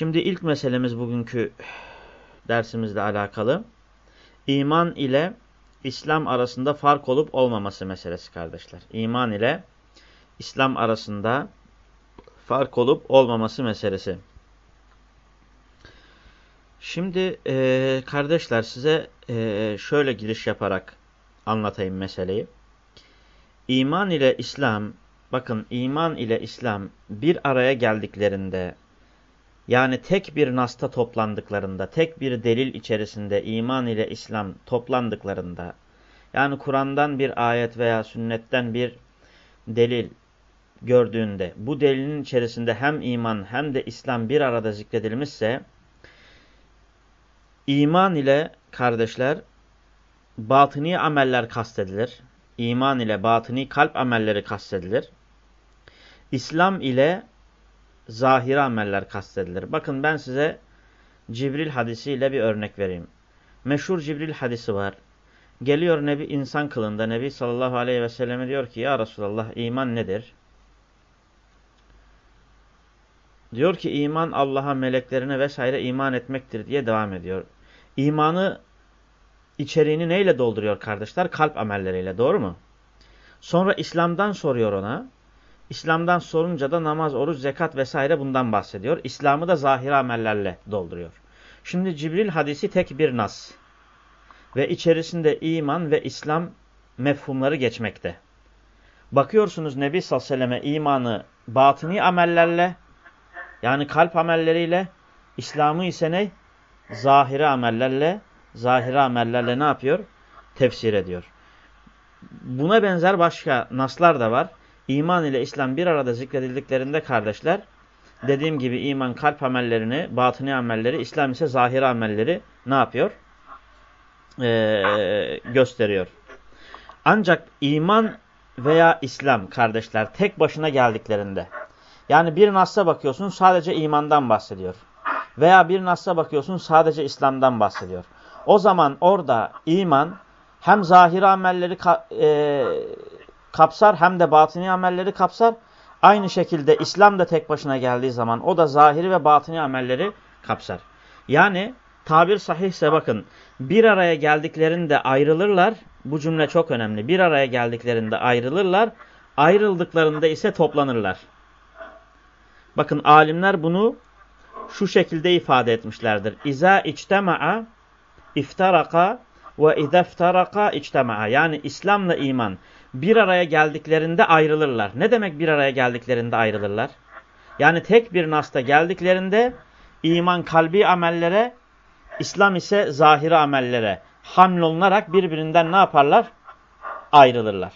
Şimdi ilk meselemiz bugünkü dersimizle alakalı. İman ile İslam arasında fark olup olmaması meselesi kardeşler. İman ile İslam arasında fark olup olmaması meselesi. Şimdi e, kardeşler size e, şöyle giriş yaparak anlatayım meseleyi. İman ile İslam, bakın iman ile İslam bir araya geldiklerinde, yani tek bir nasta toplandıklarında, tek bir delil içerisinde iman ile İslam toplandıklarında, yani Kur'an'dan bir ayet veya sünnetten bir delil gördüğünde, bu delilin içerisinde hem iman hem de İslam bir arada zikredilmişse, iman ile kardeşler, batıni ameller kastedilir. İman ile batıni kalp amelleri kastedilir. İslam ile zahiri ameller kastedilir. Bakın ben size Cibril hadisiyle bir örnek vereyim. Meşhur Cibril hadisi var. Geliyor Nebi insan kılında. Nebi sallallahu aleyhi ve selleme diyor ki ya Resulallah iman nedir? Diyor ki iman Allah'a, meleklerine vesaire iman etmektir diye devam ediyor. İmanı içeriğini neyle dolduruyor kardeşler? Kalp amelleriyle doğru mu? Sonra İslam'dan soruyor ona. İslam'dan sorunca da namaz, oruç, zekat vesaire bundan bahsediyor. İslam'ı da zahir amellerle dolduruyor. Şimdi Cibril hadisi tek bir nas. Ve içerisinde iman ve İslam mefhumları geçmekte. Bakıyorsunuz Nebi sallallahu aleyhi ve selleme imanı batini amellerle yani kalp amelleriyle İslam'ı ise ne? Zahiri amellerle zahiri amellerle ne yapıyor? Tefsir ediyor. Buna benzer başka naslar da var. İman ile İslam bir arada zikredildiklerinde kardeşler, dediğim gibi iman kalp amellerini, batıni amelleri, İslam ise zahiri amelleri ne yapıyor? Ee, gösteriyor. Ancak iman veya İslam kardeşler tek başına geldiklerinde, yani bir nasla bakıyorsun sadece imandan bahsediyor. Veya bir nasla bakıyorsun sadece İslam'dan bahsediyor. O zaman orada iman hem zahiri amelleri e, kapsar hem de batini amelleri kapsar. Aynı şekilde İslam da tek başına geldiği zaman o da zahiri ve batini amelleri kapsar. Yani tabir sahihse bakın bir araya geldiklerinde ayrılırlar. Bu cümle çok önemli. Bir araya geldiklerinde ayrılırlar. Ayrıldıklarında ise toplanırlar. Bakın alimler bunu şu şekilde ifade etmişlerdir. İza içtema'a iftaraka ve izeftaraka içtema'a. Yani İslam'la iman bir araya geldiklerinde ayrılırlar. Ne demek bir araya geldiklerinde ayrılırlar? Yani tek bir nasta geldiklerinde iman kalbi amellere, İslam ise zahiri amellere hamlolunarak birbirinden ne yaparlar? Ayrılırlar.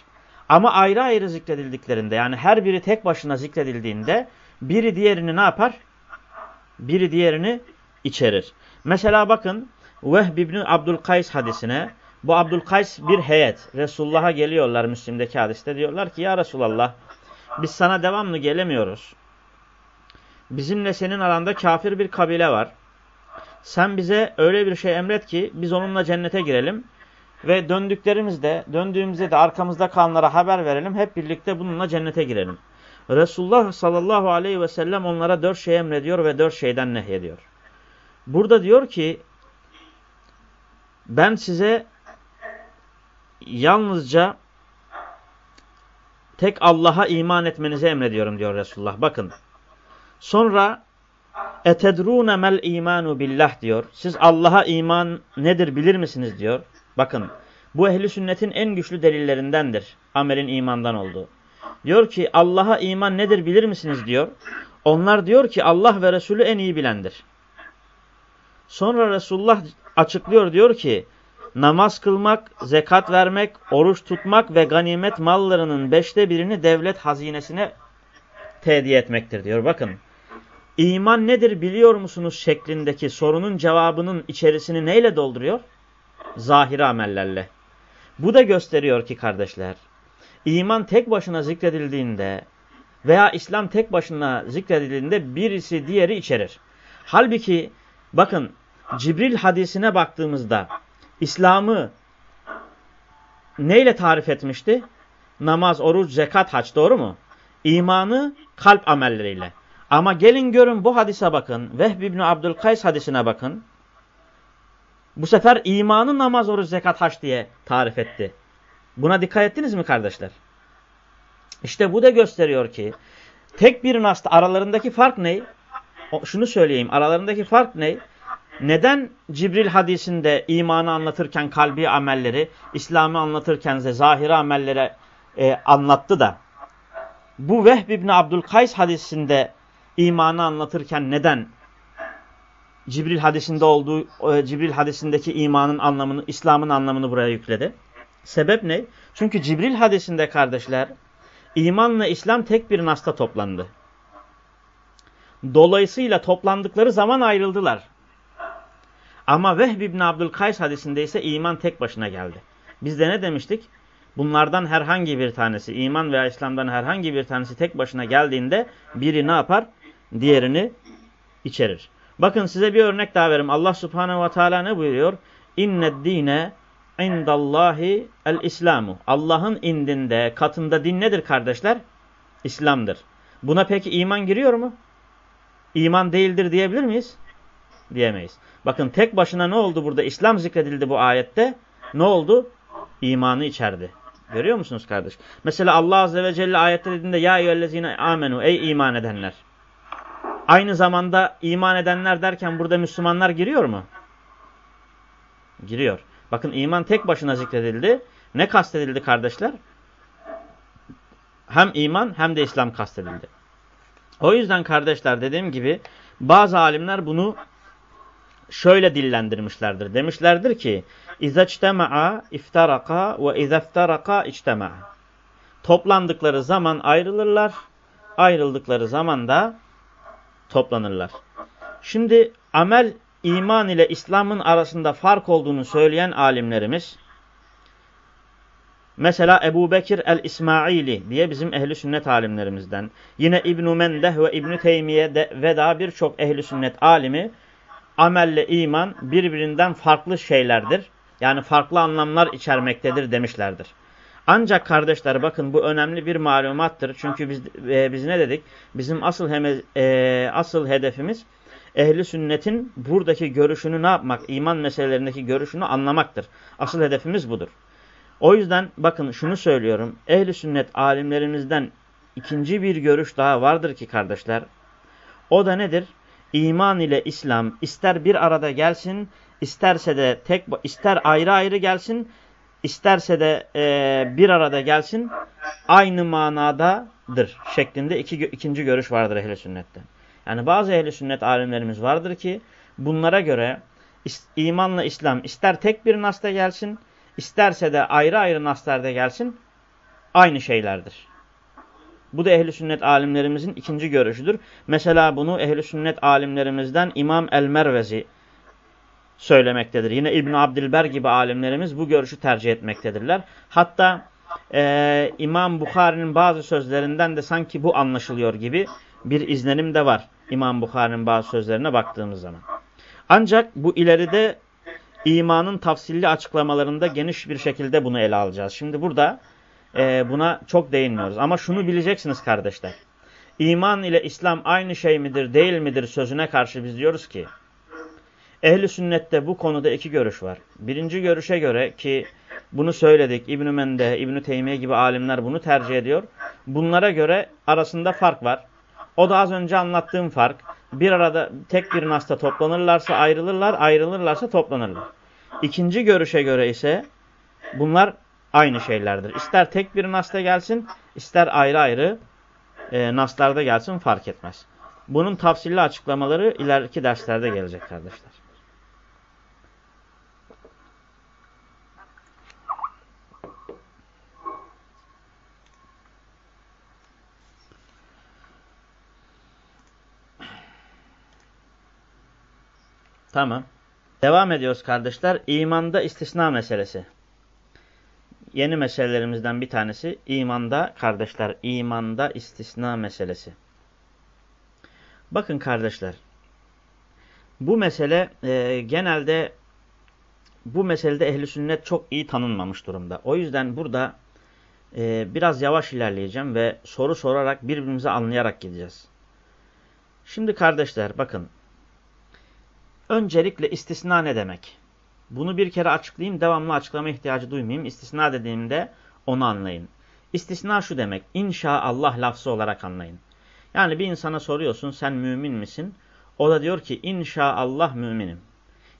Ama ayrı ayrı zikredildiklerinde yani her biri tek başına zikredildiğinde biri diğerini ne yapar? Biri diğerini içerir. Mesela bakın Vehb ibn Abdülkays hadisine bu Abdülkays bir heyet. Resulullah'a geliyorlar Müslim'deki hadiste. Diyorlar ki ya Resulallah biz sana devamlı gelemiyoruz. Bizimle senin aranda kafir bir kabile var. Sen bize öyle bir şey emret ki biz onunla cennete girelim. Ve döndüklerimizde, döndüğümüzde de arkamızda kalanlara haber verelim. Hep birlikte bununla cennete girelim. Resulullah sallallahu aleyhi ve sellem onlara dört şey emrediyor ve dört şeyden nehyediyor. Burada diyor ki ben size yalnızca tek Allah'a iman etmenizi emrediyorum diyor Resulullah. Bakın. Sonra etedrûne mel imanu billah diyor. Siz Allah'a iman nedir bilir misiniz diyor. Bakın. Bu ehli sünnetin en güçlü delillerindendir. Amelin imandan olduğu. Diyor ki Allah'a iman nedir bilir misiniz diyor. Onlar diyor ki Allah ve Resulü en iyi bilendir. Sonra Resulullah açıklıyor diyor ki namaz kılmak, zekat vermek, oruç tutmak ve ganimet mallarının beşte birini devlet hazinesine tediye etmektir diyor. Bakın iman nedir biliyor musunuz şeklindeki sorunun cevabının içerisini neyle dolduruyor? Zahiri amellerle. Bu da gösteriyor ki kardeşler iman tek başına zikredildiğinde veya İslam tek başına zikredildiğinde birisi diğeri içerir. Halbuki bakın Cibril hadisine baktığımızda İslam'ı neyle tarif etmişti? Namaz, oruç, zekat, haç doğru mu? İmanı kalp amelleriyle. Ama gelin görün bu hadise bakın. Vehb ibn Abdülkays hadisine bakın. Bu sefer imanı namaz, oruç, zekat, haç diye tarif etti. Buna dikkat ettiniz mi kardeşler? İşte bu da gösteriyor ki tek bir nasta aralarındaki fark ne? Şunu söyleyeyim. Aralarındaki fark ne? Neden Cibril hadisinde imanı anlatırken kalbi amelleri, İslam'ı anlatırken de zahiri amelleri e, anlattı da bu Vehb ibn Abdülkays hadisinde imanı anlatırken neden Cibril hadisinde olduğu e, Cibril hadisindeki imanın anlamını, İslam'ın anlamını buraya yükledi? Sebep ne? Çünkü Cibril hadisinde kardeşler imanla İslam tek bir nasta toplandı. Dolayısıyla toplandıkları zaman ayrıldılar. Ama Vehb ibn Abdülkays hadisinde ise iman tek başına geldi. Biz de ne demiştik? Bunlardan herhangi bir tanesi, iman veya İslam'dan herhangi bir tanesi tek başına geldiğinde biri ne yapar? Diğerini içerir. Bakın size bir örnek daha verim. Allah subhanehu ve teala ne buyuruyor? İnned dine indallahi el İslamu. Allah'ın indinde, katında din nedir kardeşler? İslam'dır. Buna peki iman giriyor mu? İman değildir diyebilir miyiz? Diyemeyiz. Bakın tek başına ne oldu burada? İslam zikredildi bu ayette. Ne oldu? İmanı içerdi. Görüyor musunuz kardeş? Mesela Allah Azze ve Celle ayette dediğinde ya eyyühellezine amenu ey iman edenler. Aynı zamanda iman edenler derken burada Müslümanlar giriyor mu? Giriyor. Bakın iman tek başına zikredildi. Ne kastedildi kardeşler? Hem iman hem de İslam kastedildi. O yüzden kardeşler dediğim gibi bazı alimler bunu şöyle dillendirmişlerdir. Demişlerdir ki اِذَا اجْتَمَعَا اِفْتَرَقَا وَاِذَا اِفْتَرَقَا اِجْتَمَعَا Toplandıkları zaman ayrılırlar, ayrıldıkları zaman da toplanırlar. Şimdi amel iman ile İslam'ın arasında fark olduğunu söyleyen alimlerimiz mesela Ebu Bekir el-İsmaili diye bizim ehli sünnet alimlerimizden yine İbn-i Mendeh ve İbn-i Teymiye de, ve daha birçok ehli sünnet alimi amelle iman birbirinden farklı şeylerdir. Yani farklı anlamlar içermektedir demişlerdir. Ancak kardeşler bakın bu önemli bir malumattır. Çünkü biz e, biz ne dedik? Bizim asıl heme, e, asıl hedefimiz ehli sünnetin buradaki görüşünü ne yapmak? İman meselelerindeki görüşünü anlamaktır. Asıl hedefimiz budur. O yüzden bakın şunu söylüyorum. Ehli sünnet alimlerimizden ikinci bir görüş daha vardır ki kardeşler. O da nedir? İman ile İslam ister bir arada gelsin, isterse de tek ister ayrı ayrı gelsin, isterse de e, bir arada gelsin aynı manadadır şeklinde iki, ikinci görüş vardır ehli sünnette. Yani bazı ehli sünnet alimlerimiz vardır ki bunlara göre imanla İslam ister tek bir nasta gelsin isterse de ayrı ayrı naslarda gelsin aynı şeylerdir. Bu da ehli sünnet alimlerimizin ikinci görüşüdür. Mesela bunu ehli sünnet alimlerimizden İmam el-Mervezi söylemektedir. Yine İbn Abdilber gibi alimlerimiz bu görüşü tercih etmektedirler. Hatta e, İmam Bukhari'nin bazı sözlerinden de sanki bu anlaşılıyor gibi bir izlenim de var. İmam Bukhari'nin bazı sözlerine baktığımız zaman. Ancak bu ileride imanın tafsilli açıklamalarında geniş bir şekilde bunu ele alacağız. Şimdi burada e, buna çok değinmiyoruz. Ama şunu bileceksiniz kardeşler. İman ile İslam aynı şey midir değil midir sözüne karşı biz diyoruz ki Ehli sünnette bu konuda iki görüş var. Birinci görüşe göre ki bunu söyledik İbn-i Mende, İbn-i Teymiye gibi alimler bunu tercih ediyor. Bunlara göre arasında fark var. O da az önce anlattığım fark. Bir arada tek bir nasta toplanırlarsa ayrılırlar, ayrılırlarsa toplanırlar. İkinci görüşe göre ise bunlar aynı şeylerdir. İster tek bir nasta gelsin, ister ayrı ayrı e, naslarda gelsin fark etmez. Bunun tafsilli açıklamaları ileriki derslerde gelecek kardeşler. Tamam. Devam ediyoruz kardeşler. İmanda istisna meselesi. Yeni meselelerimizden bir tanesi imanda kardeşler. imanda istisna meselesi. Bakın kardeşler. Bu mesele e, genelde bu meselede ehli sünnet çok iyi tanınmamış durumda. O yüzden burada e, biraz yavaş ilerleyeceğim ve soru sorarak birbirimizi anlayarak gideceğiz. Şimdi kardeşler bakın. Öncelikle istisna ne demek? Bunu bir kere açıklayayım. Devamlı açıklama ihtiyacı duymayayım. İstisna dediğimde onu anlayın. İstisna şu demek. İnşaallah lafzı olarak anlayın. Yani bir insana soruyorsun sen mümin misin? O da diyor ki inşaallah müminim.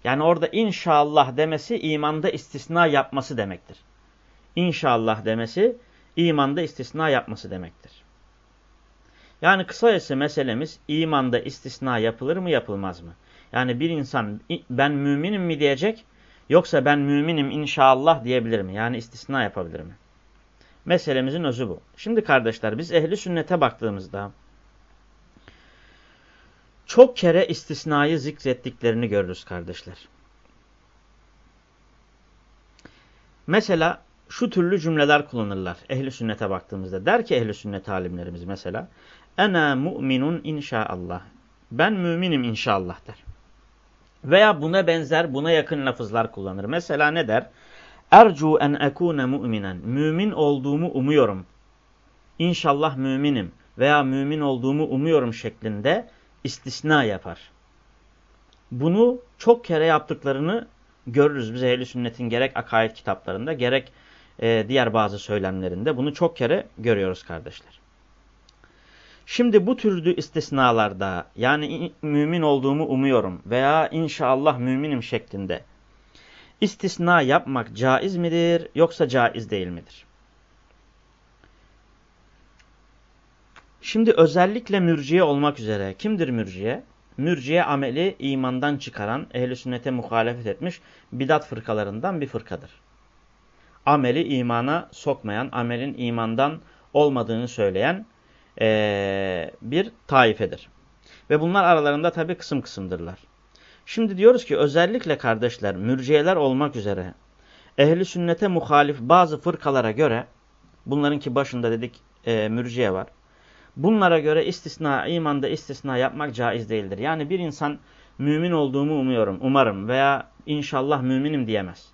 Yani orada inşallah demesi imanda istisna yapması demektir. İnşallah demesi imanda istisna yapması demektir. Yani kısacası meselemiz imanda istisna yapılır mı yapılmaz mı? Yani bir insan ben müminim mi diyecek yoksa ben müminim inşallah diyebilir mi? Yani istisna yapabilir mi? Meselemizin özü bu. Şimdi kardeşler biz ehli sünnete baktığımızda çok kere istisnayı zikrettiklerini görürüz kardeşler. Mesela şu türlü cümleler kullanırlar ehli sünnete baktığımızda. Der ki ehli sünnet alimlerimiz mesela Ena mu'minun inşaallah. Ben müminim inşallah der. Veya buna benzer, buna yakın lafızlar kullanır. Mesela ne der? Ercu en ekune mu'minen. Mümin olduğumu umuyorum. İnşallah müminim veya mümin olduğumu umuyorum şeklinde istisna yapar. Bunu çok kere yaptıklarını görürüz biz ehli sünnetin gerek akaid kitaplarında gerek e, diğer bazı söylemlerinde. Bunu çok kere görüyoruz kardeşler. Şimdi bu türlü istisnalarda yani mümin olduğumu umuyorum veya inşallah müminim şeklinde istisna yapmak caiz midir yoksa caiz değil midir? Şimdi özellikle mürciye olmak üzere kimdir mürciye? Mürciye ameli imandan çıkaran, ehli sünnete muhalefet etmiş bidat fırkalarından bir fırkadır. Ameli imana sokmayan, amelin imandan olmadığını söyleyen ee, bir taifedir. Ve bunlar aralarında tabi kısım kısımdırlar. Şimdi diyoruz ki özellikle kardeşler, mürciyeler olmak üzere ehli sünnete muhalif bazı fırkalara göre, bunlarınki başında dedik e, mürciye var. Bunlara göre istisna, imanda istisna yapmak caiz değildir. Yani bir insan mümin olduğumu umuyorum, umarım veya inşallah müminim diyemez.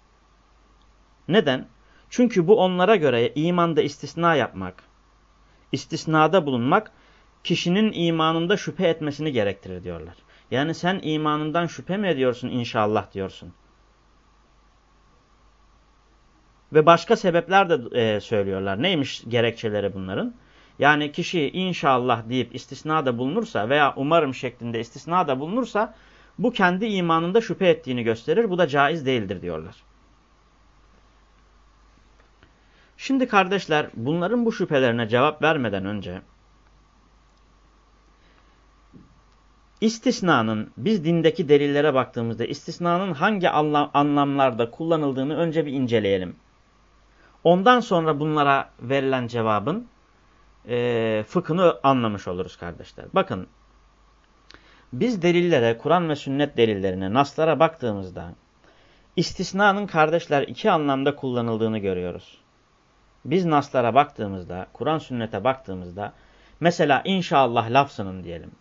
Neden? Çünkü bu onlara göre imanda istisna yapmak, istisnada bulunmak kişinin imanında şüphe etmesini gerektirir diyorlar. Yani sen imanından şüphe mi ediyorsun inşallah diyorsun. Ve başka sebepler de e, söylüyorlar. Neymiş gerekçeleri bunların? Yani kişi inşallah deyip istisnada bulunursa veya umarım şeklinde istisnada bulunursa bu kendi imanında şüphe ettiğini gösterir. Bu da caiz değildir diyorlar. Şimdi kardeşler bunların bu şüphelerine cevap vermeden önce istisnanın biz dindeki delillere baktığımızda istisnanın hangi anlam, anlamlarda kullanıldığını önce bir inceleyelim. Ondan sonra bunlara verilen cevabın e, fıkhını anlamış oluruz kardeşler. Bakın biz delillere, Kur'an ve sünnet delillerine, naslara baktığımızda istisnanın kardeşler iki anlamda kullanıldığını görüyoruz. Biz naslara baktığımızda, Kur'an sünnete baktığımızda mesela inşallah lafzının diyelim.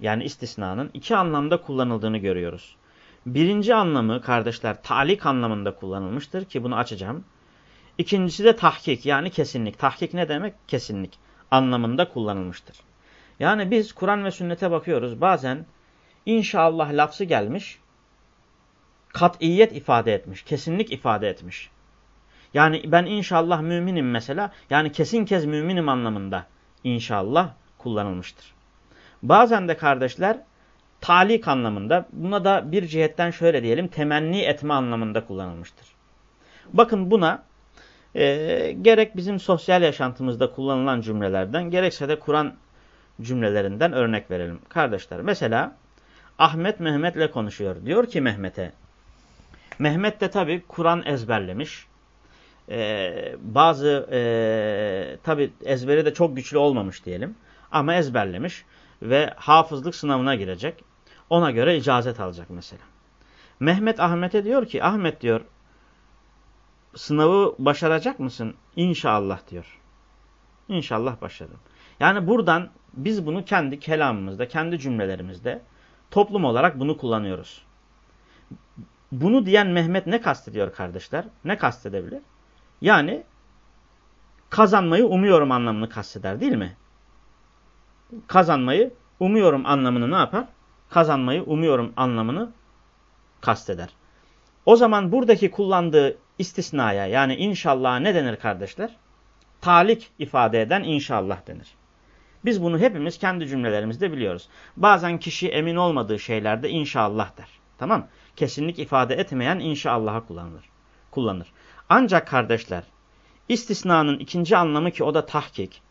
Yani istisnanın iki anlamda kullanıldığını görüyoruz. Birinci anlamı kardeşler talik anlamında kullanılmıştır ki bunu açacağım. İkincisi de tahkik yani kesinlik. Tahkik ne demek? Kesinlik anlamında kullanılmıştır. Yani biz Kur'an ve sünnete bakıyoruz. Bazen inşallah lafzı gelmiş, kat'iyet ifade etmiş, kesinlik ifade etmiş. Yani ben inşallah müminim mesela. Yani kesin kez müminim anlamında inşallah kullanılmıştır. Bazen de kardeşler talik anlamında buna da bir cihetten şöyle diyelim temenni etme anlamında kullanılmıştır. Bakın buna e, gerek bizim sosyal yaşantımızda kullanılan cümlelerden gerekse de Kur'an cümlelerinden örnek verelim. Kardeşler mesela Ahmet Mehmet'le konuşuyor. Diyor ki Mehmet'e Mehmet de tabi Kur'an ezberlemiş e, bazı e, tabi ezberi de çok güçlü olmamış diyelim. Ama ezberlemiş ve hafızlık sınavına girecek. Ona göre icazet alacak mesela. Mehmet Ahmet'e diyor ki Ahmet diyor sınavı başaracak mısın? İnşallah diyor. İnşallah başarırım. Yani buradan biz bunu kendi kelamımızda, kendi cümlelerimizde toplum olarak bunu kullanıyoruz. Bunu diyen Mehmet ne kastediyor kardeşler? Ne kastedebilir? Yani kazanmayı umuyorum anlamını kasteder değil mi? Kazanmayı umuyorum anlamını ne yapar? Kazanmayı umuyorum anlamını kasteder. O zaman buradaki kullandığı istisnaya yani inşallah ne denir kardeşler? Talik ifade eden inşallah denir. Biz bunu hepimiz kendi cümlelerimizde biliyoruz. Bazen kişi emin olmadığı şeylerde inşallah der. Tamam Kesinlik ifade etmeyen inşallah'a kullanılır. kullanır. Ancak kardeşler istisnanın ikinci anlamı ki o da tahkik.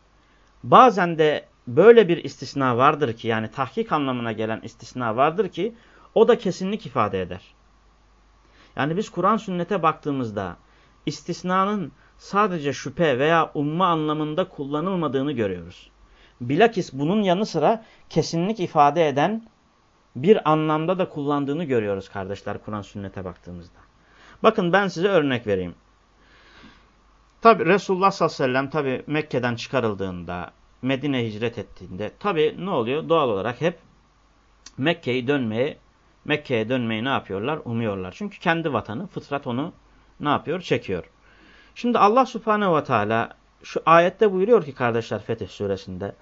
Bazen de böyle bir istisna vardır ki yani tahkik anlamına gelen istisna vardır ki o da kesinlik ifade eder. Yani biz Kur'an sünnete baktığımızda istisnanın sadece şüphe veya umma anlamında kullanılmadığını görüyoruz. Bilakis bunun yanı sıra kesinlik ifade eden bir anlamda da kullandığını görüyoruz kardeşler Kur'an sünnete baktığımızda. Bakın ben size örnek vereyim. Tabi Resulullah sallallahu aleyhi ve sellem tabi Mekke'den çıkarıldığında, Medine hicret ettiğinde tabi ne oluyor? Doğal olarak hep Mekke'yi dönmeye, Mekke'ye dönmeyi ne yapıyorlar? Umuyorlar. Çünkü kendi vatanı, fıtrat onu ne yapıyor? Çekiyor. Şimdi Allah subhanehu ve teala şu ayette buyuruyor ki kardeşler Fetih suresinde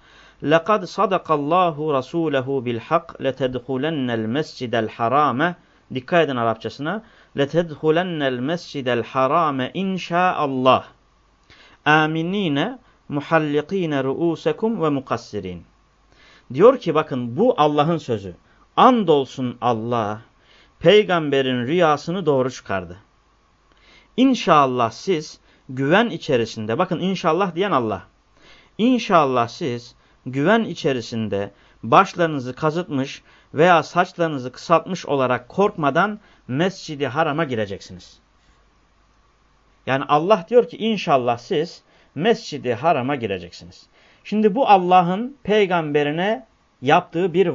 لَقَدْ صَدَقَ اللّٰهُ رَسُولَهُ بِالْحَقِّ لَتَدْخُلَنَّ الْمَسْجِدَ الْحَرَامَ Dikkat edin Arapçasına. لَتَدْخُلَنَّ الْمَسْجِدَ الْحَرَامَ اِنْ شَاءَ اللّٰهِ aminine muhallikine ruusekum ve mukassirin. Diyor ki bakın bu Allah'ın sözü. Andolsun Allah peygamberin rüyasını doğru çıkardı. İnşallah siz güven içerisinde bakın inşallah diyen Allah. İnşallah siz güven içerisinde başlarınızı kazıtmış veya saçlarınızı kısaltmış olarak korkmadan Mescidi Haram'a gireceksiniz. Yani Allah diyor ki inşallah siz mescidi harama gireceksiniz. Şimdi bu Allah'ın peygamberine yaptığı bir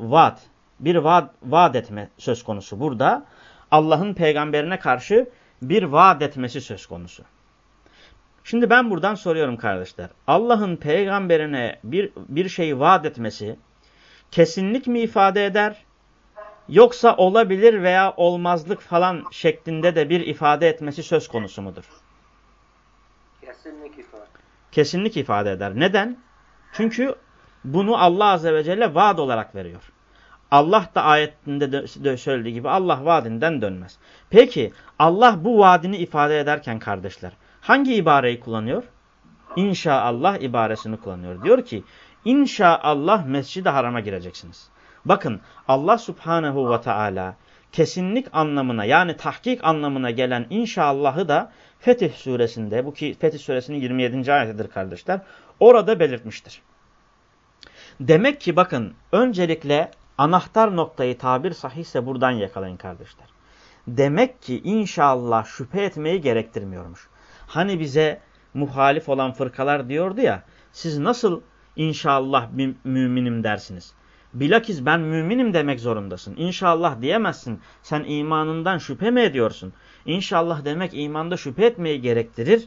vaat, bir vaat, vaat etme söz konusu. Burada Allah'ın peygamberine karşı bir vaat etmesi söz konusu. Şimdi ben buradan soruyorum kardeşler. Allah'ın peygamberine bir, bir şeyi vaat etmesi kesinlik mi ifade eder? Yoksa olabilir veya olmazlık falan şeklinde de bir ifade etmesi söz konusu mudur? Kesinlik ifade. Kesinlik ifade eder. Neden? Çünkü bunu Allah Azze ve Celle vaat olarak veriyor. Allah da ayetinde de söylediği gibi Allah vaadinden dönmez. Peki Allah bu vaadini ifade ederken kardeşler hangi ibareyi kullanıyor? İnşaallah ibaresini kullanıyor. Diyor ki inşaallah mescid-i harama gireceksiniz. Bakın Allah subhanehu ve teala kesinlik anlamına yani tahkik anlamına gelen inşallahı da Fetih suresinde bu ki Fetih suresinin 27. ayetidir kardeşler orada belirtmiştir. Demek ki bakın öncelikle anahtar noktayı tabir sahihse buradan yakalayın kardeşler. Demek ki inşallah şüphe etmeyi gerektirmiyormuş. Hani bize muhalif olan fırkalar diyordu ya siz nasıl inşallah müminim dersiniz. Bilakis ben müminim demek zorundasın. İnşallah diyemezsin. Sen imanından şüphe mi ediyorsun? İnşallah demek imanda şüphe etmeyi gerektirir.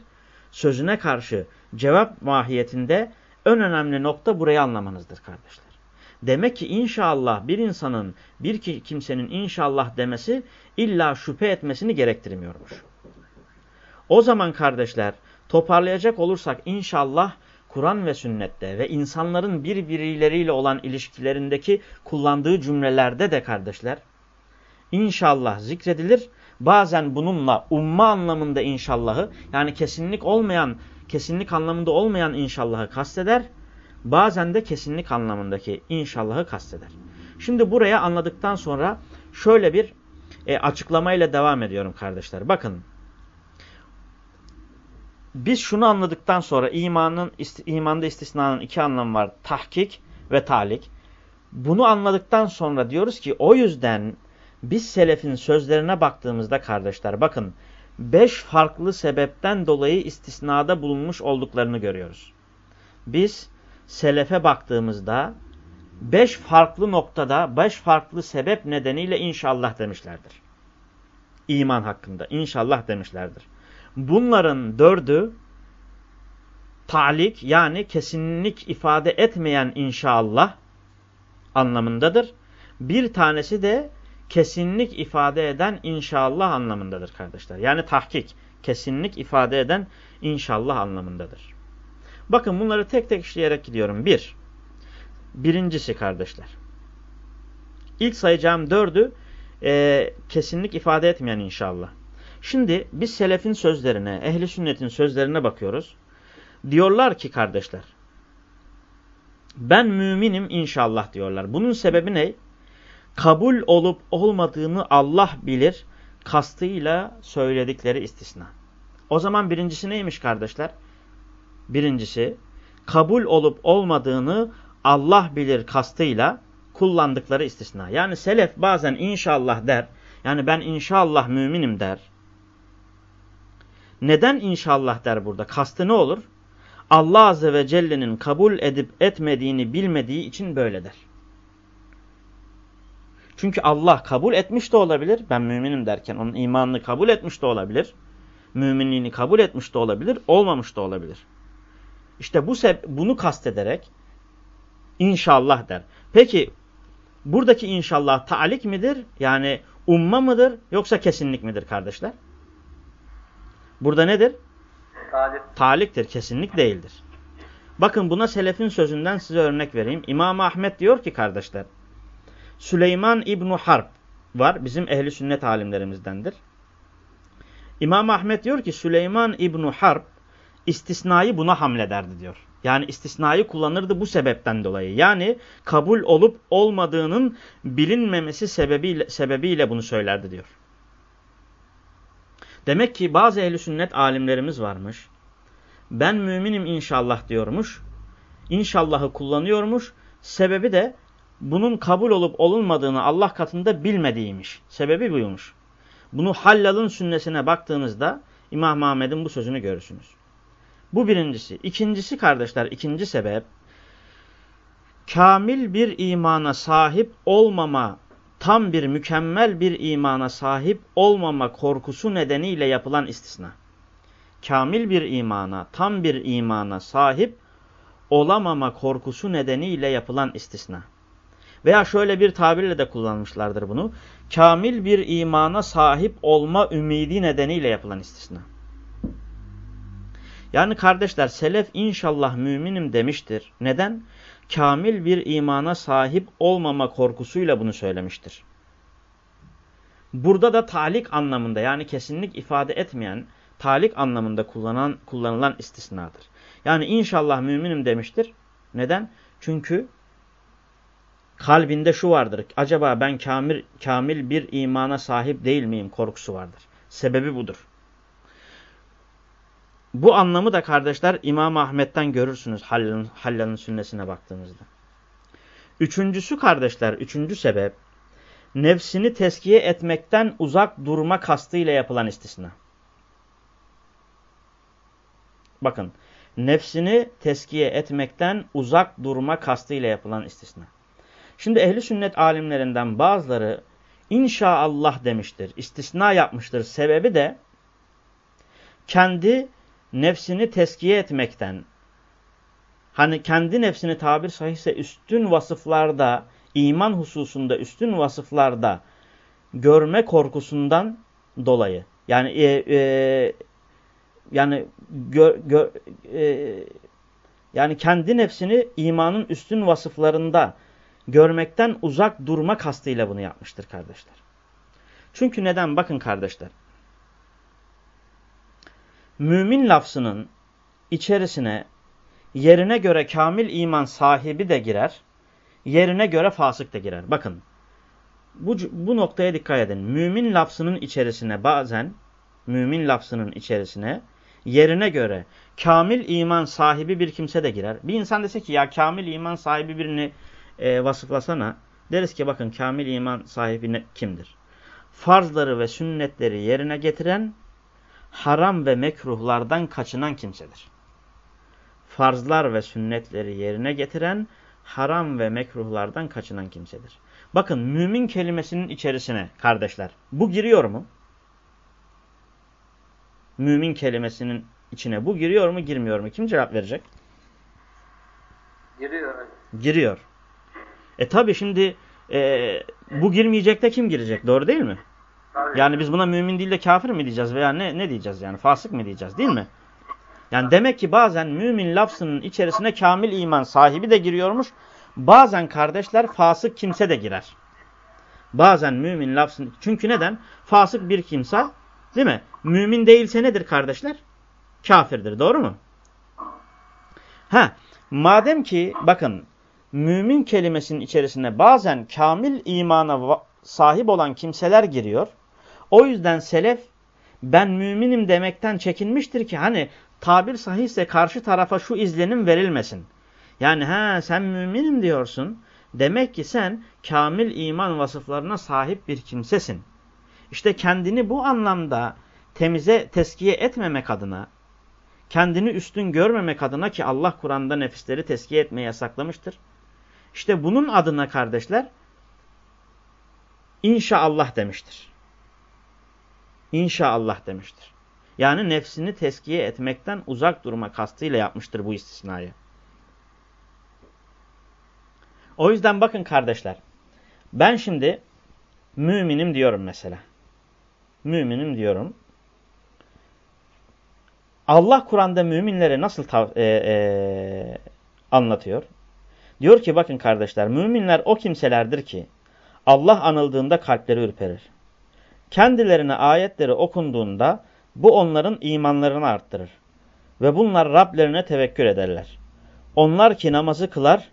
Sözüne karşı cevap mahiyetinde en önemli nokta burayı anlamanızdır kardeşler. Demek ki inşallah bir insanın, bir kimsenin inşallah demesi illa şüphe etmesini gerektirmiyormuş. O zaman kardeşler toparlayacak olursak inşallah Kur'an ve sünnette ve insanların birbirleriyle olan ilişkilerindeki kullandığı cümlelerde de kardeşler inşallah zikredilir. Bazen bununla umma anlamında inşallahı yani kesinlik olmayan, kesinlik anlamında olmayan inşallahı kasteder. Bazen de kesinlik anlamındaki inşallahı kasteder. Şimdi buraya anladıktan sonra şöyle bir e, açıklamayla devam ediyorum kardeşler. Bakın biz şunu anladıktan sonra imanın imanda istisnanın iki anlamı var. Tahkik ve talik. Bunu anladıktan sonra diyoruz ki o yüzden biz selefin sözlerine baktığımızda kardeşler bakın beş farklı sebepten dolayı istisnada bulunmuş olduklarını görüyoruz. Biz selefe baktığımızda beş farklı noktada beş farklı sebep nedeniyle inşallah demişlerdir. İman hakkında inşallah demişlerdir. Bunların dördü talik yani kesinlik ifade etmeyen inşallah anlamındadır. Bir tanesi de kesinlik ifade eden inşallah anlamındadır kardeşler. Yani tahkik, kesinlik ifade eden inşallah anlamındadır. Bakın bunları tek tek işleyerek gidiyorum. Bir, birincisi kardeşler. İlk sayacağım dördü e, kesinlik ifade etmeyen inşallah. Şimdi biz selefin sözlerine, ehli sünnetin sözlerine bakıyoruz. Diyorlar ki kardeşler, ben müminim inşallah diyorlar. Bunun sebebi ne? Kabul olup olmadığını Allah bilir kastıyla söyledikleri istisna. O zaman birincisi neymiş kardeşler? Birincisi, kabul olup olmadığını Allah bilir kastıyla kullandıkları istisna. Yani selef bazen inşallah der. Yani ben inşallah müminim der. Neden inşallah der burada? Kastı ne olur? Allah Azze ve Celle'nin kabul edip etmediğini bilmediği için böyle der. Çünkü Allah kabul etmiş de olabilir. Ben müminim derken onun imanını kabul etmiş de olabilir. Müminliğini kabul etmiş de olabilir. Olmamış da olabilir. İşte bu bunu kastederek inşallah der. Peki buradaki inşallah taalik midir? Yani umma mıdır yoksa kesinlik midir kardeşler? Burada nedir? Talik. Taliktir, kesinlik değildir. Bakın buna selefin sözünden size örnek vereyim. İmam Ahmet diyor ki kardeşler, Süleyman İbn Harp var, bizim ehli sünnet alimlerimizdendir. İmam Ahmet diyor ki Süleyman İbn Harp istisnayı buna hamlederdi diyor. Yani istisnayı kullanırdı bu sebepten dolayı. Yani kabul olup olmadığının bilinmemesi sebebiyle, sebebiyle bunu söylerdi diyor. Demek ki bazı ehli sünnet alimlerimiz varmış. Ben müminim inşallah diyormuş. İnşallahı kullanıyormuş. Sebebi de bunun kabul olup olunmadığını Allah katında bilmediğiymiş. Sebebi buymuş. Bunu Hallal'ın sünnesine baktığınızda İmam Ahmed'in bu sözünü görürsünüz. Bu birincisi. İkincisi kardeşler, ikinci sebep kamil bir imana sahip olmama tam bir mükemmel bir imana sahip olmama korkusu nedeniyle yapılan istisna. Kamil bir imana, tam bir imana sahip olamama korkusu nedeniyle yapılan istisna. Veya şöyle bir tabirle de kullanmışlardır bunu. Kamil bir imana sahip olma ümidi nedeniyle yapılan istisna. Yani kardeşler selef inşallah müminim demiştir. Neden? Kamil bir imana sahip olmama korkusuyla bunu söylemiştir. Burada da talik anlamında yani kesinlik ifade etmeyen talik anlamında kullanan, kullanılan istisnadır. Yani inşallah müminim demiştir. Neden? Çünkü kalbinde şu vardır. Acaba ben kamil, kamil bir imana sahip değil miyim korkusu vardır. Sebebi budur. Bu anlamı da kardeşler İmam Ahmet'ten görürsünüz Hallal'ın Hallal'ın sünnesine baktığınızda. Üçüncüsü kardeşler, üçüncü sebep nefsini teskiye etmekten uzak durma kastıyla yapılan istisna. Bakın, nefsini teskiye etmekten uzak durma kastıyla yapılan istisna. Şimdi ehli sünnet alimlerinden bazıları inşaallah demiştir, istisna yapmıştır. Sebebi de kendi nefsini teskiye etmekten, hani kendi nefsini tabir sahihse üstün vasıflarda, iman hususunda üstün vasıflarda görme korkusundan dolayı. Yani e, e, yani gö, gö, e, yani kendi nefsini imanın üstün vasıflarında görmekten uzak durma kastıyla bunu yapmıştır kardeşler. Çünkü neden? Bakın kardeşler mümin lafzının içerisine yerine göre kamil iman sahibi de girer, yerine göre fasık da girer. Bakın bu, bu noktaya dikkat edin. Mümin lafzının içerisine bazen mümin lafzının içerisine yerine göre kamil iman sahibi bir kimse de girer. Bir insan dese ki ya kamil iman sahibi birini e, vasıflasana. Deriz ki bakın kamil iman sahibi kimdir? Farzları ve sünnetleri yerine getiren haram ve mekruhlardan kaçınan kimsedir. Farzlar ve sünnetleri yerine getiren, haram ve mekruhlardan kaçınan kimsedir. Bakın mümin kelimesinin içerisine kardeşler bu giriyor mu? Mümin kelimesinin içine bu giriyor mu girmiyor mu? Kim cevap verecek? Giriyor. Giriyor. E tabi şimdi e, bu girmeyecek de kim girecek? Doğru değil mi? Yani biz buna mümin değil de kafir mi diyeceğiz veya ne, ne diyeceğiz yani fasık mı diyeceğiz değil mi? Yani demek ki bazen mümin lafzının içerisine kamil iman sahibi de giriyormuş, Bazen kardeşler fasık kimse de girer. Bazen mümin lafzın. Çünkü neden? Fasık bir kimse değil mi? Mümin değilse nedir kardeşler? Kafirdir. Doğru mu? Ha, madem ki bakın mümin kelimesinin içerisine bazen kamil imana sahip olan kimseler giriyor. O yüzden selef ben müminim demekten çekinmiştir ki hani tabir sahihse karşı tarafa şu izlenim verilmesin. Yani ha sen müminim diyorsun. Demek ki sen kamil iman vasıflarına sahip bir kimsesin. İşte kendini bu anlamda temize teskiye etmemek adına, kendini üstün görmemek adına ki Allah Kur'an'da nefisleri teskiye etmeyi yasaklamıştır. İşte bunun adına kardeşler inşallah demiştir. İnşallah demiştir. Yani nefsini teskiye etmekten uzak durma kastıyla yapmıştır bu istisnayı. O yüzden bakın kardeşler. Ben şimdi müminim diyorum mesela. Müminim diyorum. Allah Kur'an'da müminlere nasıl e, e, anlatıyor? Diyor ki bakın kardeşler müminler o kimselerdir ki Allah anıldığında kalpleri ürperir. Kendilerine ayetleri okunduğunda bu onların imanlarını arttırır. Ve bunlar Rablerine tevekkül ederler. Onlar ki namazı kılar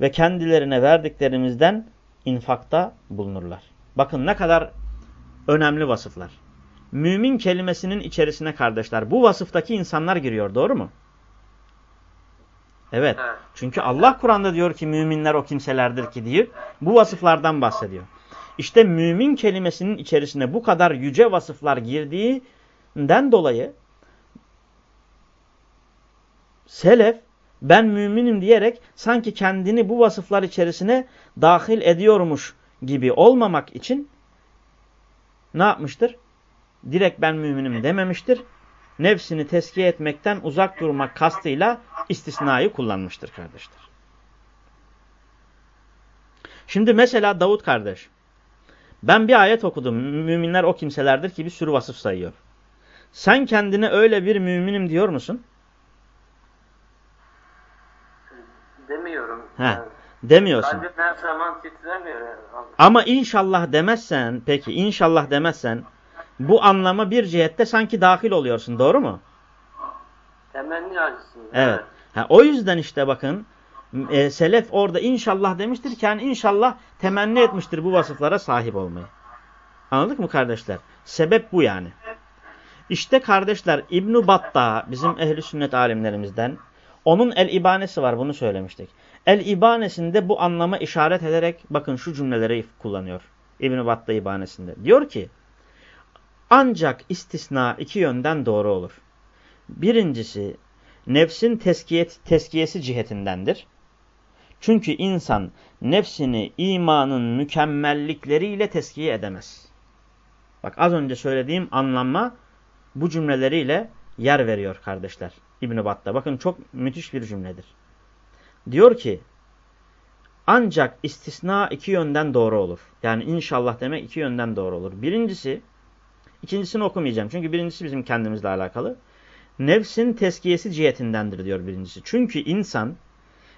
ve kendilerine verdiklerimizden infakta bulunurlar. Bakın ne kadar önemli vasıflar. Mümin kelimesinin içerisine kardeşler bu vasıftaki insanlar giriyor doğru mu? Evet. Çünkü Allah Kur'an'da diyor ki müminler o kimselerdir ki diyor. Bu vasıflardan bahsediyor. İşte mümin kelimesinin içerisine bu kadar yüce vasıflar girdiğinden dolayı selef ben müminim diyerek sanki kendini bu vasıflar içerisine dahil ediyormuş gibi olmamak için ne yapmıştır? Direkt ben müminim dememiştir. Nefsini teskiye etmekten uzak durmak kastıyla istisnayı kullanmıştır kardeşler. Şimdi mesela Davut kardeş. Ben bir ayet okudum. Müminler o kimselerdir ki bir sürü vasıf sayıyor. Sen kendine öyle bir müminim diyor musun? Demiyorum. He. Yani. Demiyorsun. Her zaman titremiyor. Yani. Ama inşallah demezsen, peki inşallah demezsen bu anlama bir cihette sanki dahil oluyorsun. Doğru mu? Temenni acısın. Evet. evet. Ha, o yüzden işte bakın e, selef orada inşallah demiştir ki yani inşallah temenni etmiştir bu vasıflara sahip olmayı. Anladık mı kardeşler? Sebep bu yani. İşte kardeşler İbn Batta bizim ehli sünnet alimlerimizden onun el ibanesi var bunu söylemiştik. El ibanesinde bu anlama işaret ederek bakın şu cümleleri kullanıyor. İbn Batta ibanesinde. Diyor ki ancak istisna iki yönden doğru olur. Birincisi nefsin teskiyet, teskiyesi cihetindendir. Çünkü insan nefsini imanın mükemmellikleriyle teskiye edemez. Bak az önce söylediğim anlamma bu cümleleriyle yer veriyor kardeşler. İbn-i Bat'ta. Bakın çok müthiş bir cümledir. Diyor ki ancak istisna iki yönden doğru olur. Yani inşallah demek iki yönden doğru olur. Birincisi, ikincisini okumayacağım. Çünkü birincisi bizim kendimizle alakalı. Nefsin teskiyesi cihetindendir diyor birincisi. Çünkü insan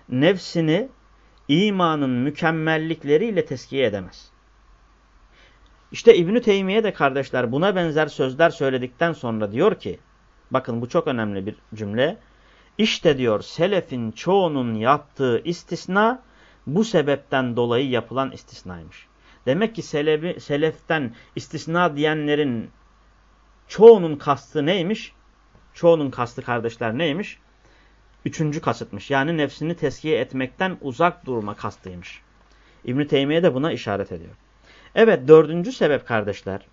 nefsini imanın mükemmellikleriyle teskiye edemez. İşte İbn-i Teymiye de kardeşler buna benzer sözler söyledikten sonra diyor ki, bakın bu çok önemli bir cümle. İşte diyor selefin çoğunun yaptığı istisna bu sebepten dolayı yapılan istisnaymış. Demek ki selefi, seleften istisna diyenlerin çoğunun kastı neymiş? Çoğunun kastı kardeşler neymiş? Üçüncü kasıtmış. Yani nefsini teskiye etmekten uzak durma kastıymış. İbn-i Teymiye de buna işaret ediyor. Evet dördüncü sebep kardeşler.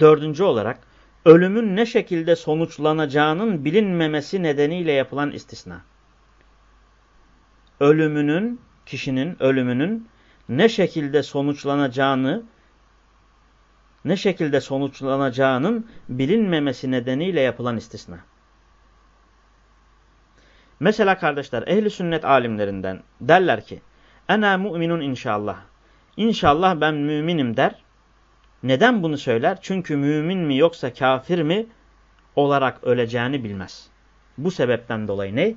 Dördüncü olarak ölümün ne şekilde sonuçlanacağının bilinmemesi nedeniyle yapılan istisna. Ölümünün, kişinin ölümünün ne şekilde sonuçlanacağını ne şekilde sonuçlanacağının bilinmemesi nedeniyle yapılan istisna. Mesela kardeşler ehli sünnet alimlerinden derler ki Ena mu'minun inşallah. İnşallah ben müminim der. Neden bunu söyler? Çünkü mümin mi yoksa kafir mi olarak öleceğini bilmez. Bu sebepten dolayı ne?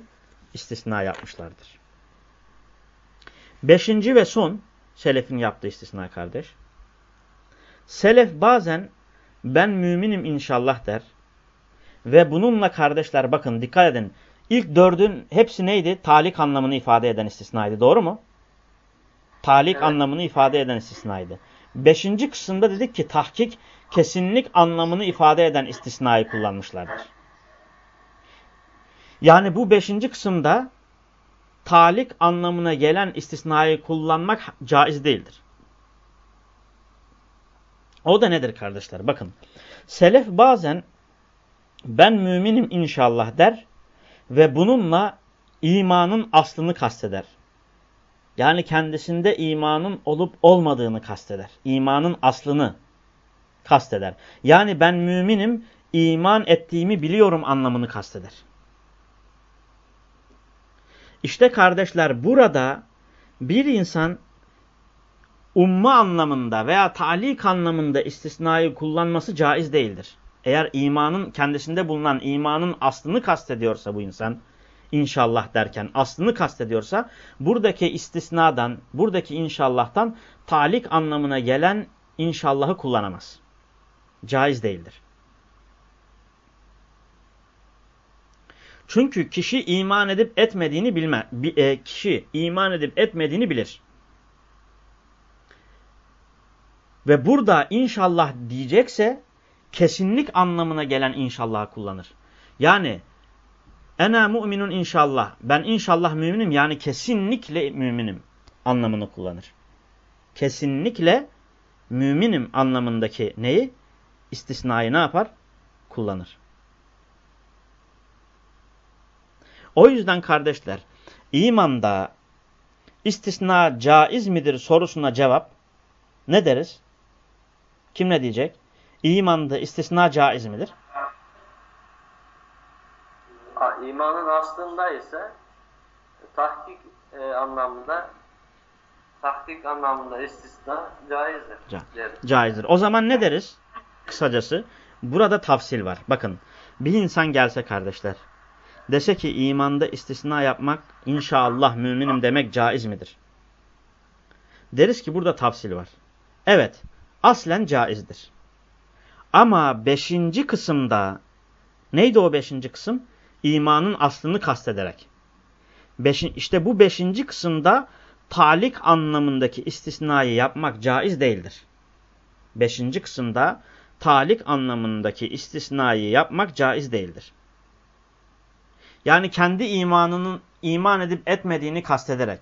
İstisna yapmışlardır. Beşinci ve son selefin yaptığı istisna kardeş. Selef bazen ben müminim inşallah der. Ve bununla kardeşler bakın dikkat edin. İlk dördün hepsi neydi? Talik anlamını ifade eden istisnaydı. Doğru mu? Talik evet. anlamını ifade eden istisnaydı. Beşinci kısımda dedik ki tahkik kesinlik anlamını ifade eden istisnayı kullanmışlardır. Yani bu beşinci kısımda talik anlamına gelen istisnayı kullanmak caiz değildir. O da nedir kardeşler? Bakın. Selef bazen ben müminim inşallah der ve bununla imanın aslını kasteder. Yani kendisinde imanın olup olmadığını kasteder. İmanın aslını kasteder. Yani ben müminim, iman ettiğimi biliyorum anlamını kasteder. İşte kardeşler burada bir insan umma anlamında veya talik anlamında istisnayı kullanması caiz değildir. Eğer imanın kendisinde bulunan imanın aslını kastediyorsa bu insan inşallah derken aslını kastediyorsa buradaki istisnadan, buradaki inşallahtan talik anlamına gelen inşallahı kullanamaz. Caiz değildir. Çünkü kişi iman edip etmediğini bilme. E, kişi iman edip etmediğini bilir. Ve burada inşallah diyecekse kesinlik anlamına gelen inşallah kullanır. Yani ena mu'minun inşallah. Ben inşallah müminim yani kesinlikle müminim anlamını kullanır. Kesinlikle müminim anlamındaki neyi? İstisnayı ne yapar? Kullanır. O yüzden kardeşler imanda istisna caiz midir sorusuna cevap ne deriz? Kim ne diyecek? İmanda istisna caiz midir? İmanın aslında ise tahkik e, anlamında tahkik anlamında istisna caizdir. Ca caizdir. O zaman ne deriz? Kısacası burada tafsil var. Bakın bir insan gelse kardeşler dese ki imanda istisna yapmak inşallah müminim demek caiz midir? Deriz ki burada tafsil var. Evet aslen caizdir. Ama beşinci kısımda neydi o beşinci kısım? İmanın aslını kastederek. Beşin, işte bu beşinci kısımda talik anlamındaki istisnayı yapmak caiz değildir. Beşinci kısımda talik anlamındaki istisnayı yapmak caiz değildir. Yani kendi imanının iman edip etmediğini kastederek.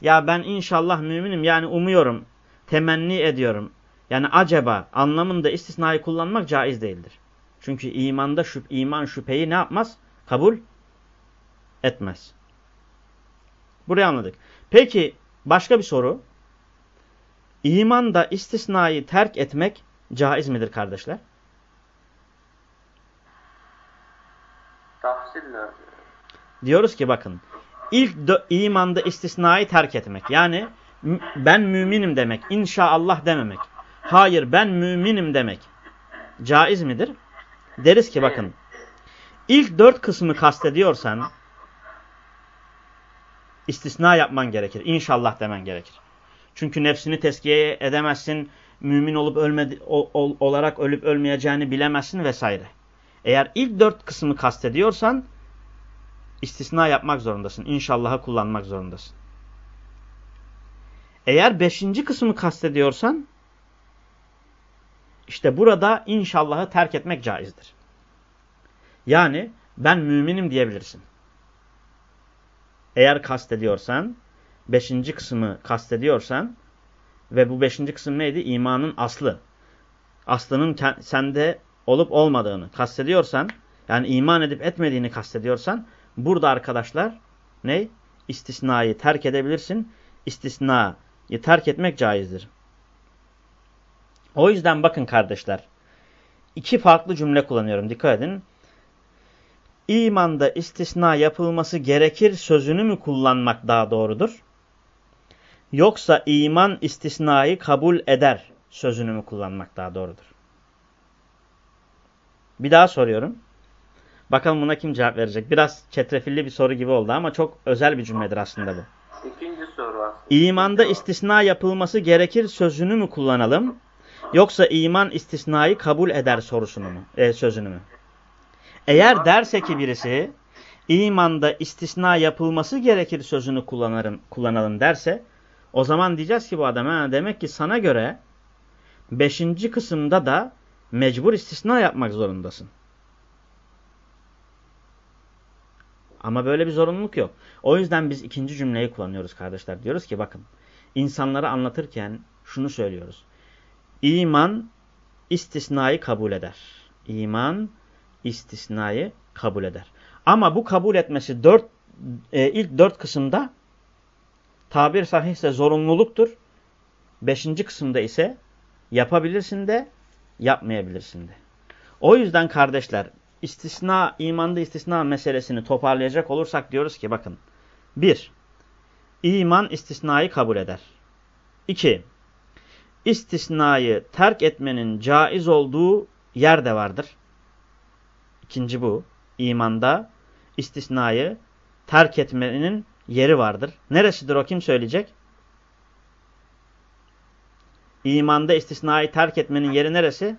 Ya ben inşallah müminim yani umuyorum, temenni ediyorum. Yani acaba anlamında istisnayı kullanmak caiz değildir. Çünkü imanda şüp, iman şüpheyi ne yapmaz? Kabul etmez. Burayı anladık. Peki başka bir soru. İmanda istisnayı terk etmek caiz midir kardeşler? Tafsille. Diyoruz ki bakın. ilk imanda istisnayı terk etmek. Yani ben müminim demek. İnşaallah dememek. Hayır ben müminim demek. Caiz midir? Deriz ki bakın. İlk dört kısmı kastediyorsan istisna yapman gerekir. İnşallah demen gerekir. Çünkü nefsini teskiye edemezsin. Mümin olup ölmedi, ol, olarak ölüp ölmeyeceğini bilemezsin vesaire. Eğer ilk dört kısmı kastediyorsan istisna yapmak zorundasın. İnşallah'ı kullanmak zorundasın. Eğer beşinci kısmı kastediyorsan işte burada inşallahı terk etmek caizdir. Yani ben müminim diyebilirsin. Eğer kastediyorsan, beşinci kısmı kastediyorsan ve bu beşinci kısım neydi? İmanın aslı. Aslının sende olup olmadığını kastediyorsan, yani iman edip etmediğini kastediyorsan, burada arkadaşlar ne? İstisnayı terk edebilirsin. İstisnayı terk etmek caizdir. O yüzden bakın kardeşler, iki farklı cümle kullanıyorum. Dikkat edin. İmanda istisna yapılması gerekir sözünü mü kullanmak daha doğrudur? Yoksa iman istisnayı kabul eder sözünü mü kullanmak daha doğrudur? Bir daha soruyorum. Bakalım buna kim cevap verecek? Biraz çetrefilli bir soru gibi oldu ama çok özel bir cümledir aslında bu. İkinci soru İmanda istisna yapılması gerekir sözünü mü kullanalım? Yoksa iman istisnayı kabul eder sorusunu mu? E, sözünü mü? Eğer derse ki birisi imanda istisna yapılması gerekir sözünü kullanırım, kullanalım derse o zaman diyeceğiz ki bu adama demek ki sana göre beşinci kısımda da mecbur istisna yapmak zorundasın. Ama böyle bir zorunluluk yok. O yüzden biz ikinci cümleyi kullanıyoruz kardeşler. Diyoruz ki bakın insanlara anlatırken şunu söylüyoruz. İman istisnayı kabul eder. İman istisnayı kabul eder. Ama bu kabul etmesi dört, e, ilk dört kısımda tabir sahihse zorunluluktur. Beşinci kısımda ise yapabilirsin de yapmayabilirsin de. O yüzden kardeşler istisna, imanda istisna meselesini toparlayacak olursak diyoruz ki bakın. Bir, iman istisnayı kabul eder. İki, istisnayı terk etmenin caiz olduğu yer de vardır. İkinci bu. İmanda istisnayı terk etmenin yeri vardır. Neresidir o kim söyleyecek? İmanda istisnayı terk etmenin yeri neresi?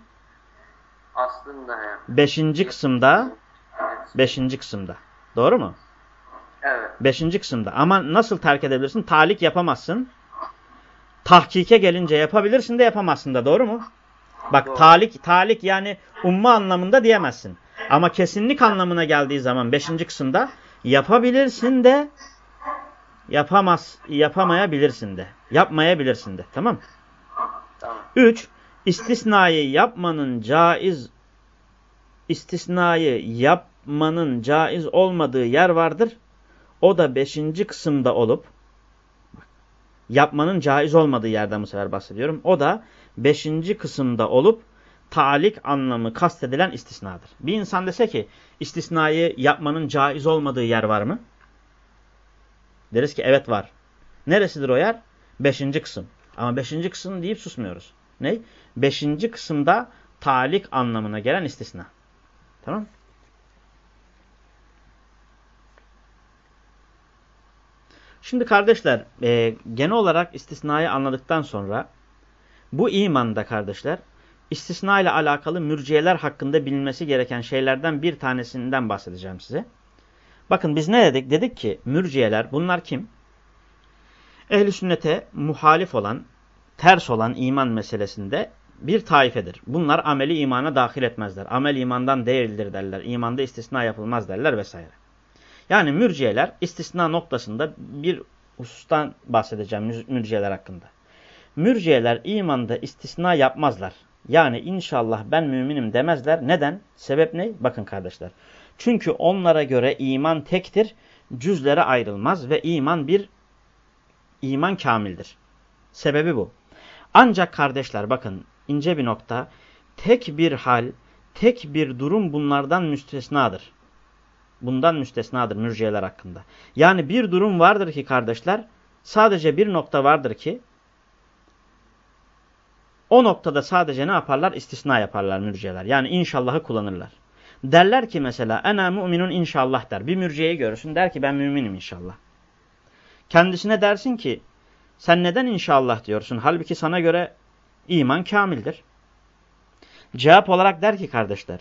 Aslında yani. Beşinci kısımda. Beşinci kısımda. Doğru mu? Evet. Beşinci kısımda. Ama nasıl terk edebilirsin? Talik yapamazsın. Tahkike gelince yapabilirsin de yapamazsın da. Doğru mu? Bak Doğru. talik, talik yani umma anlamında diyemezsin. Ama kesinlik anlamına geldiği zaman beşinci kısımda yapabilirsin de yapamaz, yapamayabilirsin de. Yapmayabilirsin de. Tamam Tamam. 3. İstisnayı yapmanın caiz istisnayı yapmanın caiz olmadığı yer vardır. O da beşinci kısımda olup yapmanın caiz olmadığı yerden bu sefer bahsediyorum. O da beşinci kısımda olup talik anlamı kastedilen istisnadır. Bir insan dese ki istisnayı yapmanın caiz olmadığı yer var mı? Deriz ki evet var. Neresidir o yer? Beşinci kısım. Ama beşinci kısım deyip susmuyoruz. Ne? Beşinci kısımda talik anlamına gelen istisna. Tamam Şimdi kardeşler e, genel olarak istisnayı anladıktan sonra bu imanda kardeşler istisna ile alakalı mürciyeler hakkında bilinmesi gereken şeylerden bir tanesinden bahsedeceğim size. Bakın biz ne dedik? Dedik ki mürciyeler bunlar kim? Ehli sünnete muhalif olan, ters olan iman meselesinde bir taifedir. Bunlar ameli imana dahil etmezler. Amel imandan değildir derler. İmanda istisna yapılmaz derler vesaire. Yani mürciyeler istisna noktasında bir husustan bahsedeceğim mürciyeler hakkında. Mürciyeler imanda istisna yapmazlar. Yani inşallah ben müminim demezler. Neden? Sebep ne? Bakın kardeşler. Çünkü onlara göre iman tektir, cüzlere ayrılmaz ve iman bir iman kamildir. Sebebi bu. Ancak kardeşler bakın ince bir nokta. Tek bir hal, tek bir durum bunlardan müstesnadır. Bundan müstesnadır mürciyeler hakkında. Yani bir durum vardır ki kardeşler, sadece bir nokta vardır ki, o noktada sadece ne yaparlar? İstisna yaparlar mürciyeler. Yani inşallahı kullanırlar. Derler ki mesela, ena müminun inşallah der. Bir mürciyeyi görürsün der ki ben müminim inşallah. Kendisine dersin ki sen neden inşallah diyorsun? Halbuki sana göre iman kamildir. Cevap olarak der ki kardeşler.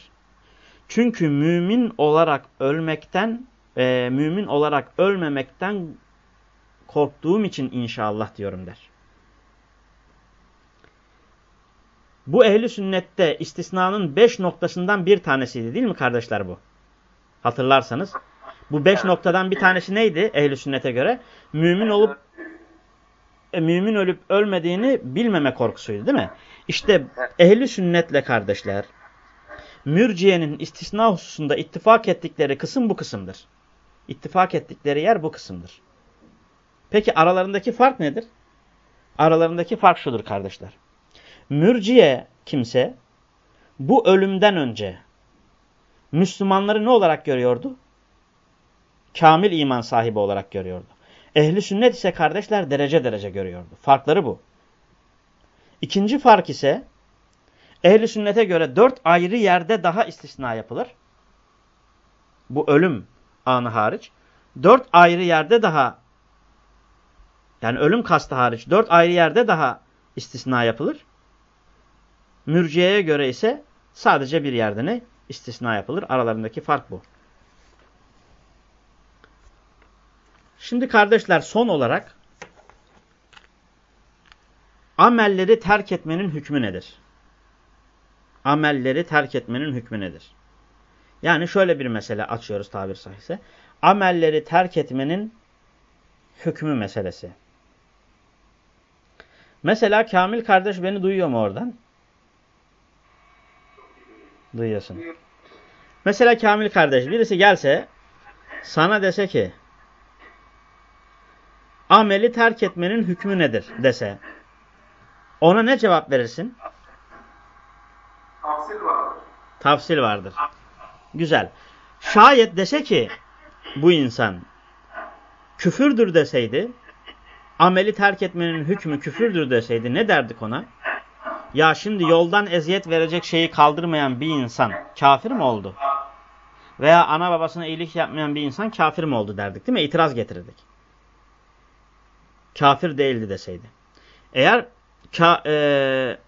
Çünkü mümin olarak ölmekten, e, mümin olarak ölmemekten korktuğum için inşallah diyorum der. Bu ehli sünnette istisnanın beş noktasından bir tanesiydi değil mi kardeşler bu? Hatırlarsanız. Bu beş noktadan bir tanesi neydi ehli sünnete göre? Mümin olup e, mümin ölüp ölmediğini bilmeme korkusuydu değil mi? İşte ehli sünnetle kardeşler mürciyenin istisna hususunda ittifak ettikleri kısım bu kısımdır. İttifak ettikleri yer bu kısımdır. Peki aralarındaki fark nedir? Aralarındaki fark şudur kardeşler. Mürciye kimse bu ölümden önce Müslümanları ne olarak görüyordu? Kamil iman sahibi olarak görüyordu. Ehli sünnet ise kardeşler derece derece görüyordu. Farkları bu. İkinci fark ise ehli sünnete göre dört ayrı yerde daha istisna yapılır. Bu ölüm anı hariç. Dört ayrı yerde daha Yani ölüm kastı hariç dört ayrı yerde daha istisna yapılır. Mürciyeye göre ise sadece bir yerde ne? istisna yapılır. Aralarındaki fark bu. Şimdi kardeşler son olarak amelleri terk etmenin hükmü nedir? Amelleri terk etmenin hükmü nedir? Yani şöyle bir mesele açıyoruz tabir sahihse. Amelleri terk etmenin hükmü meselesi. Mesela Kamil kardeş beni duyuyor mu oradan? Duyuyorsun. Mesela Kamil kardeş birisi gelse sana dese ki ameli terk etmenin hükmü nedir dese ona ne cevap verirsin? Tafsil vardır. Tafsil vardır. Güzel. Şayet dese ki bu insan küfürdür deseydi ameli terk etmenin hükmü küfürdür deseydi ne derdik ona? Ya şimdi yoldan eziyet verecek şeyi kaldırmayan bir insan kafir mi oldu? Veya ana babasına iyilik yapmayan bir insan kafir mi oldu derdik değil mi? İtiraz getirirdik. Kafir değildi deseydi. Eğer ka, e,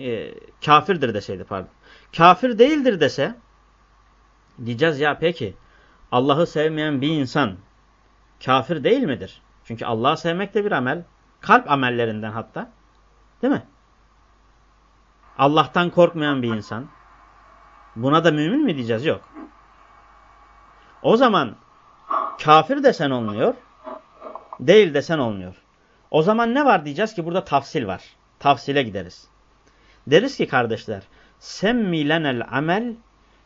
e, kafirdir deseydi pardon. Kafir değildir dese diyeceğiz ya peki Allah'ı sevmeyen bir insan kafir değil midir? Çünkü Allah'ı sevmek de bir amel. Kalp amellerinden hatta. Değil mi? Allah'tan korkmayan bir insan. Buna da mümin mi diyeceğiz? Yok. O zaman kafir desen olmuyor. Değil desen olmuyor. O zaman ne var diyeceğiz ki burada tafsil var. Tafsile gideriz. Deriz ki kardeşler semmi lenel amel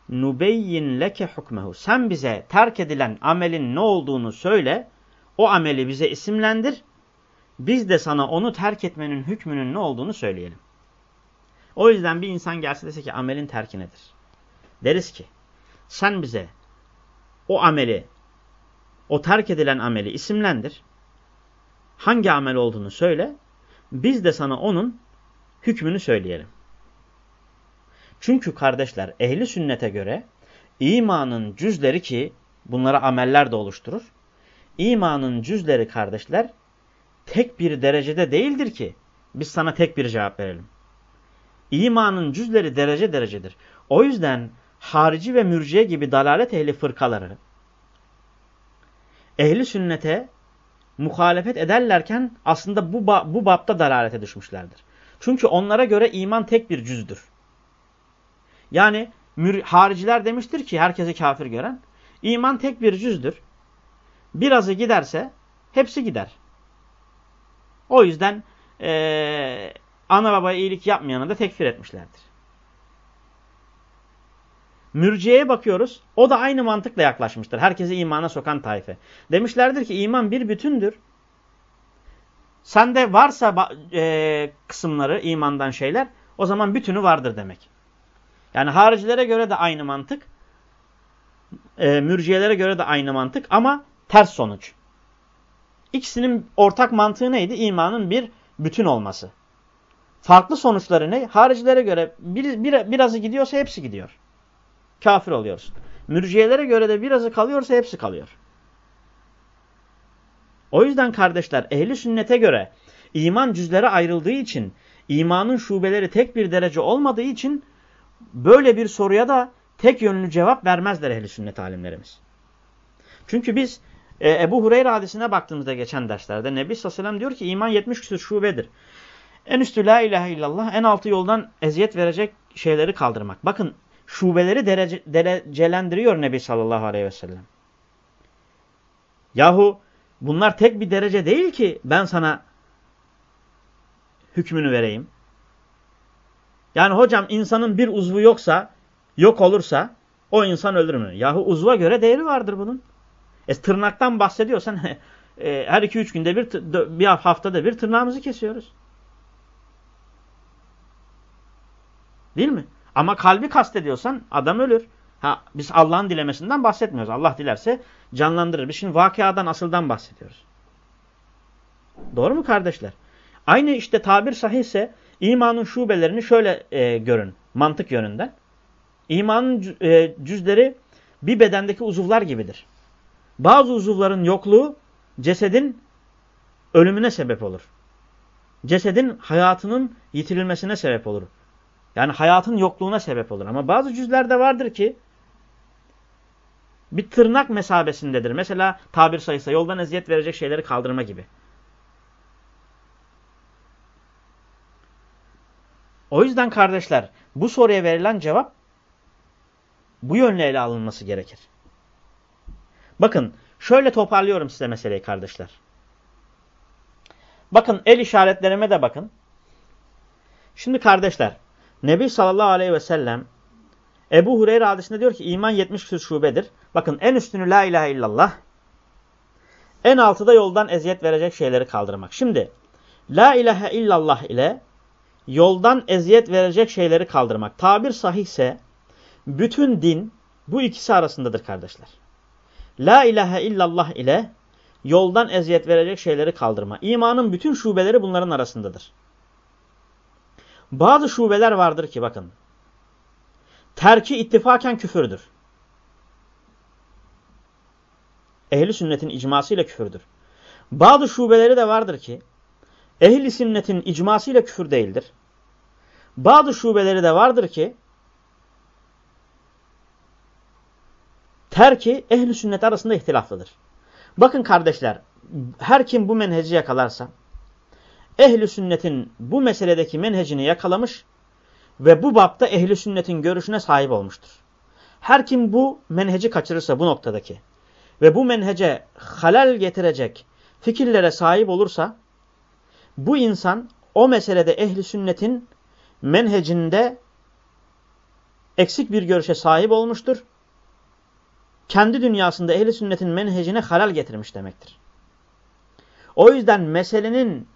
nubeyyin leke hukmehu. Sen bize terk edilen amelin ne olduğunu söyle. O ameli bize isimlendir. Biz de sana onu terk etmenin hükmünün ne olduğunu söyleyelim. O yüzden bir insan gelse dese ki amelin terki nedir? Deriz ki sen bize o ameli, o terk edilen ameli isimlendir. Hangi amel olduğunu söyle. Biz de sana onun hükmünü söyleyelim. Çünkü kardeşler ehli sünnete göre imanın cüzleri ki bunlara ameller de oluşturur. İmanın cüzleri kardeşler tek bir derecede değildir ki biz sana tek bir cevap verelim. İmanın cüzleri derece derecedir. O yüzden harici ve mürciye gibi dalalet ehli fırkaları ehli sünnete muhalefet ederlerken aslında bu, bu bapta dalalete düşmüşlerdir. Çünkü onlara göre iman tek bir cüzdür. Yani hariciler demiştir ki herkesi kafir gören iman tek bir cüzdür. Birazı giderse hepsi gider. O yüzden ee, ana babaya iyilik yapmayanı da tekfir etmişlerdir. Mürciyeye bakıyoruz. O da aynı mantıkla yaklaşmıştır. Herkesi imana sokan tayfe. Demişlerdir ki iman bir bütündür. Sende varsa e, kısımları imandan şeyler o zaman bütünü vardır demek. Yani haricilere göre de aynı mantık. E, mürciyelere göre de aynı mantık ama ters sonuç. İkisinin ortak mantığı neydi? İmanın bir bütün olması. Farklı sonuçları ne? Haricilere göre bir, bir, birazı gidiyorsa hepsi gidiyor. Kafir oluyorsun. Mürciyelere göre de birazı kalıyorsa hepsi kalıyor. O yüzden kardeşler ehli sünnete göre iman cüzlere ayrıldığı için imanın şubeleri tek bir derece olmadığı için böyle bir soruya da tek yönlü cevap vermezler ehli sünnet alimlerimiz. Çünkü biz e, Ebu Hureyre hadisine baktığımızda geçen derslerde Nebi sallallahu aleyhi ve diyor ki iman 70 küsur şubedir. En üstü la ilahe illallah, en altı yoldan eziyet verecek şeyleri kaldırmak. Bakın şubeleri derece, derecelendiriyor Nebi sallallahu aleyhi ve sellem. Yahu bunlar tek bir derece değil ki ben sana hükmünü vereyim. Yani hocam insanın bir uzvu yoksa, yok olursa o insan ölür mü? Yahu uzva göre değeri vardır bunun. E, tırnaktan bahsediyorsan e, her iki üç günde bir, bir haftada bir tırnağımızı kesiyoruz. Değil mi? Ama kalbi kastediyorsan adam ölür. Ha, biz Allah'ın dilemesinden bahsetmiyoruz. Allah dilerse canlandırır. Biz şimdi vakıadan, asıldan bahsediyoruz. Doğru mu kardeşler? Aynı işte tabir sahihse imanın şubelerini şöyle e, görün. Mantık yönünden. İmanın e, cüzleri bir bedendeki uzuvlar gibidir. Bazı uzuvların yokluğu cesedin ölümüne sebep olur. Cesedin hayatının yitirilmesine sebep olur. Yani hayatın yokluğuna sebep olur. Ama bazı cüzlerde vardır ki bir tırnak mesabesindedir. Mesela tabir sayısı yoldan eziyet verecek şeyleri kaldırma gibi. O yüzden kardeşler bu soruya verilen cevap bu yönle ele alınması gerekir. Bakın şöyle toparlıyorum size meseleyi kardeşler. Bakın el işaretlerime de bakın. Şimdi kardeşler Nebi sallallahu aleyhi ve sellem Ebu Hureyre hadisinde diyor ki iman 70 küsur şubedir. Bakın en üstünü la ilahe illallah. En altı da yoldan eziyet verecek şeyleri kaldırmak. Şimdi la ilahe illallah ile yoldan eziyet verecek şeyleri kaldırmak. Tabir sahihse bütün din bu ikisi arasındadır kardeşler. La ilahe illallah ile yoldan eziyet verecek şeyleri kaldırma. İmanın bütün şubeleri bunların arasındadır. Bazı şubeler vardır ki bakın. Terki ittifaken küfürdür. Ehli sünnetin icmasıyla küfürdür. Bazı şubeleri de vardır ki ehli sünnetin icmasıyla küfür değildir. Bazı şubeleri de vardır ki terki ehli sünnet arasında ihtilaflıdır. Bakın kardeşler, her kim bu menheci yakalarsa, ehli sünnetin bu meseledeki menhecini yakalamış ve bu bapta ehli sünnetin görüşüne sahip olmuştur. Her kim bu menheci kaçırırsa bu noktadaki ve bu menhece halal getirecek fikirlere sahip olursa, bu insan o meselede ehli sünnetin menhecinde eksik bir görüşe sahip olmuştur kendi dünyasında ehli sünnetin menhecine halal getirmiş demektir. O yüzden meselenin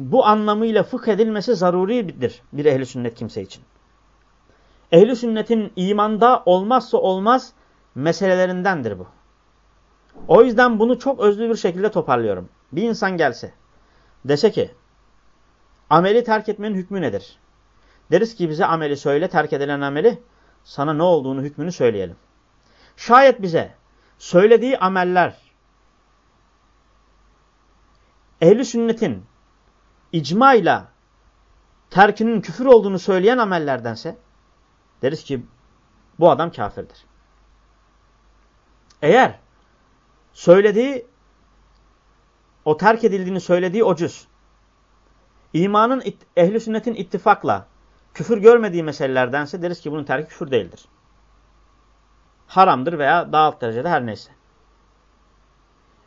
bu anlamıyla fıkh edilmesi zaruridir bir ehli sünnet kimse için. Ehli sünnetin imanda olmazsa olmaz meselelerindendir bu. O yüzden bunu çok özlü bir şekilde toparlıyorum. Bir insan gelse dese ki ameli terk etmenin hükmü nedir? Deriz ki bize ameli söyle terk edilen ameli sana ne olduğunu hükmünü söyleyelim. Şayet bize söylediği ameller ehli sünnetin icmayla terkinin küfür olduğunu söyleyen amellerdense deriz ki bu adam kafirdir. Eğer söylediği o terk edildiğini söylediği o imanın ehli sünnetin ittifakla küfür görmediği meselelerdense deriz ki bunun terki küfür değildir haramdır veya daha alt derecede her neyse.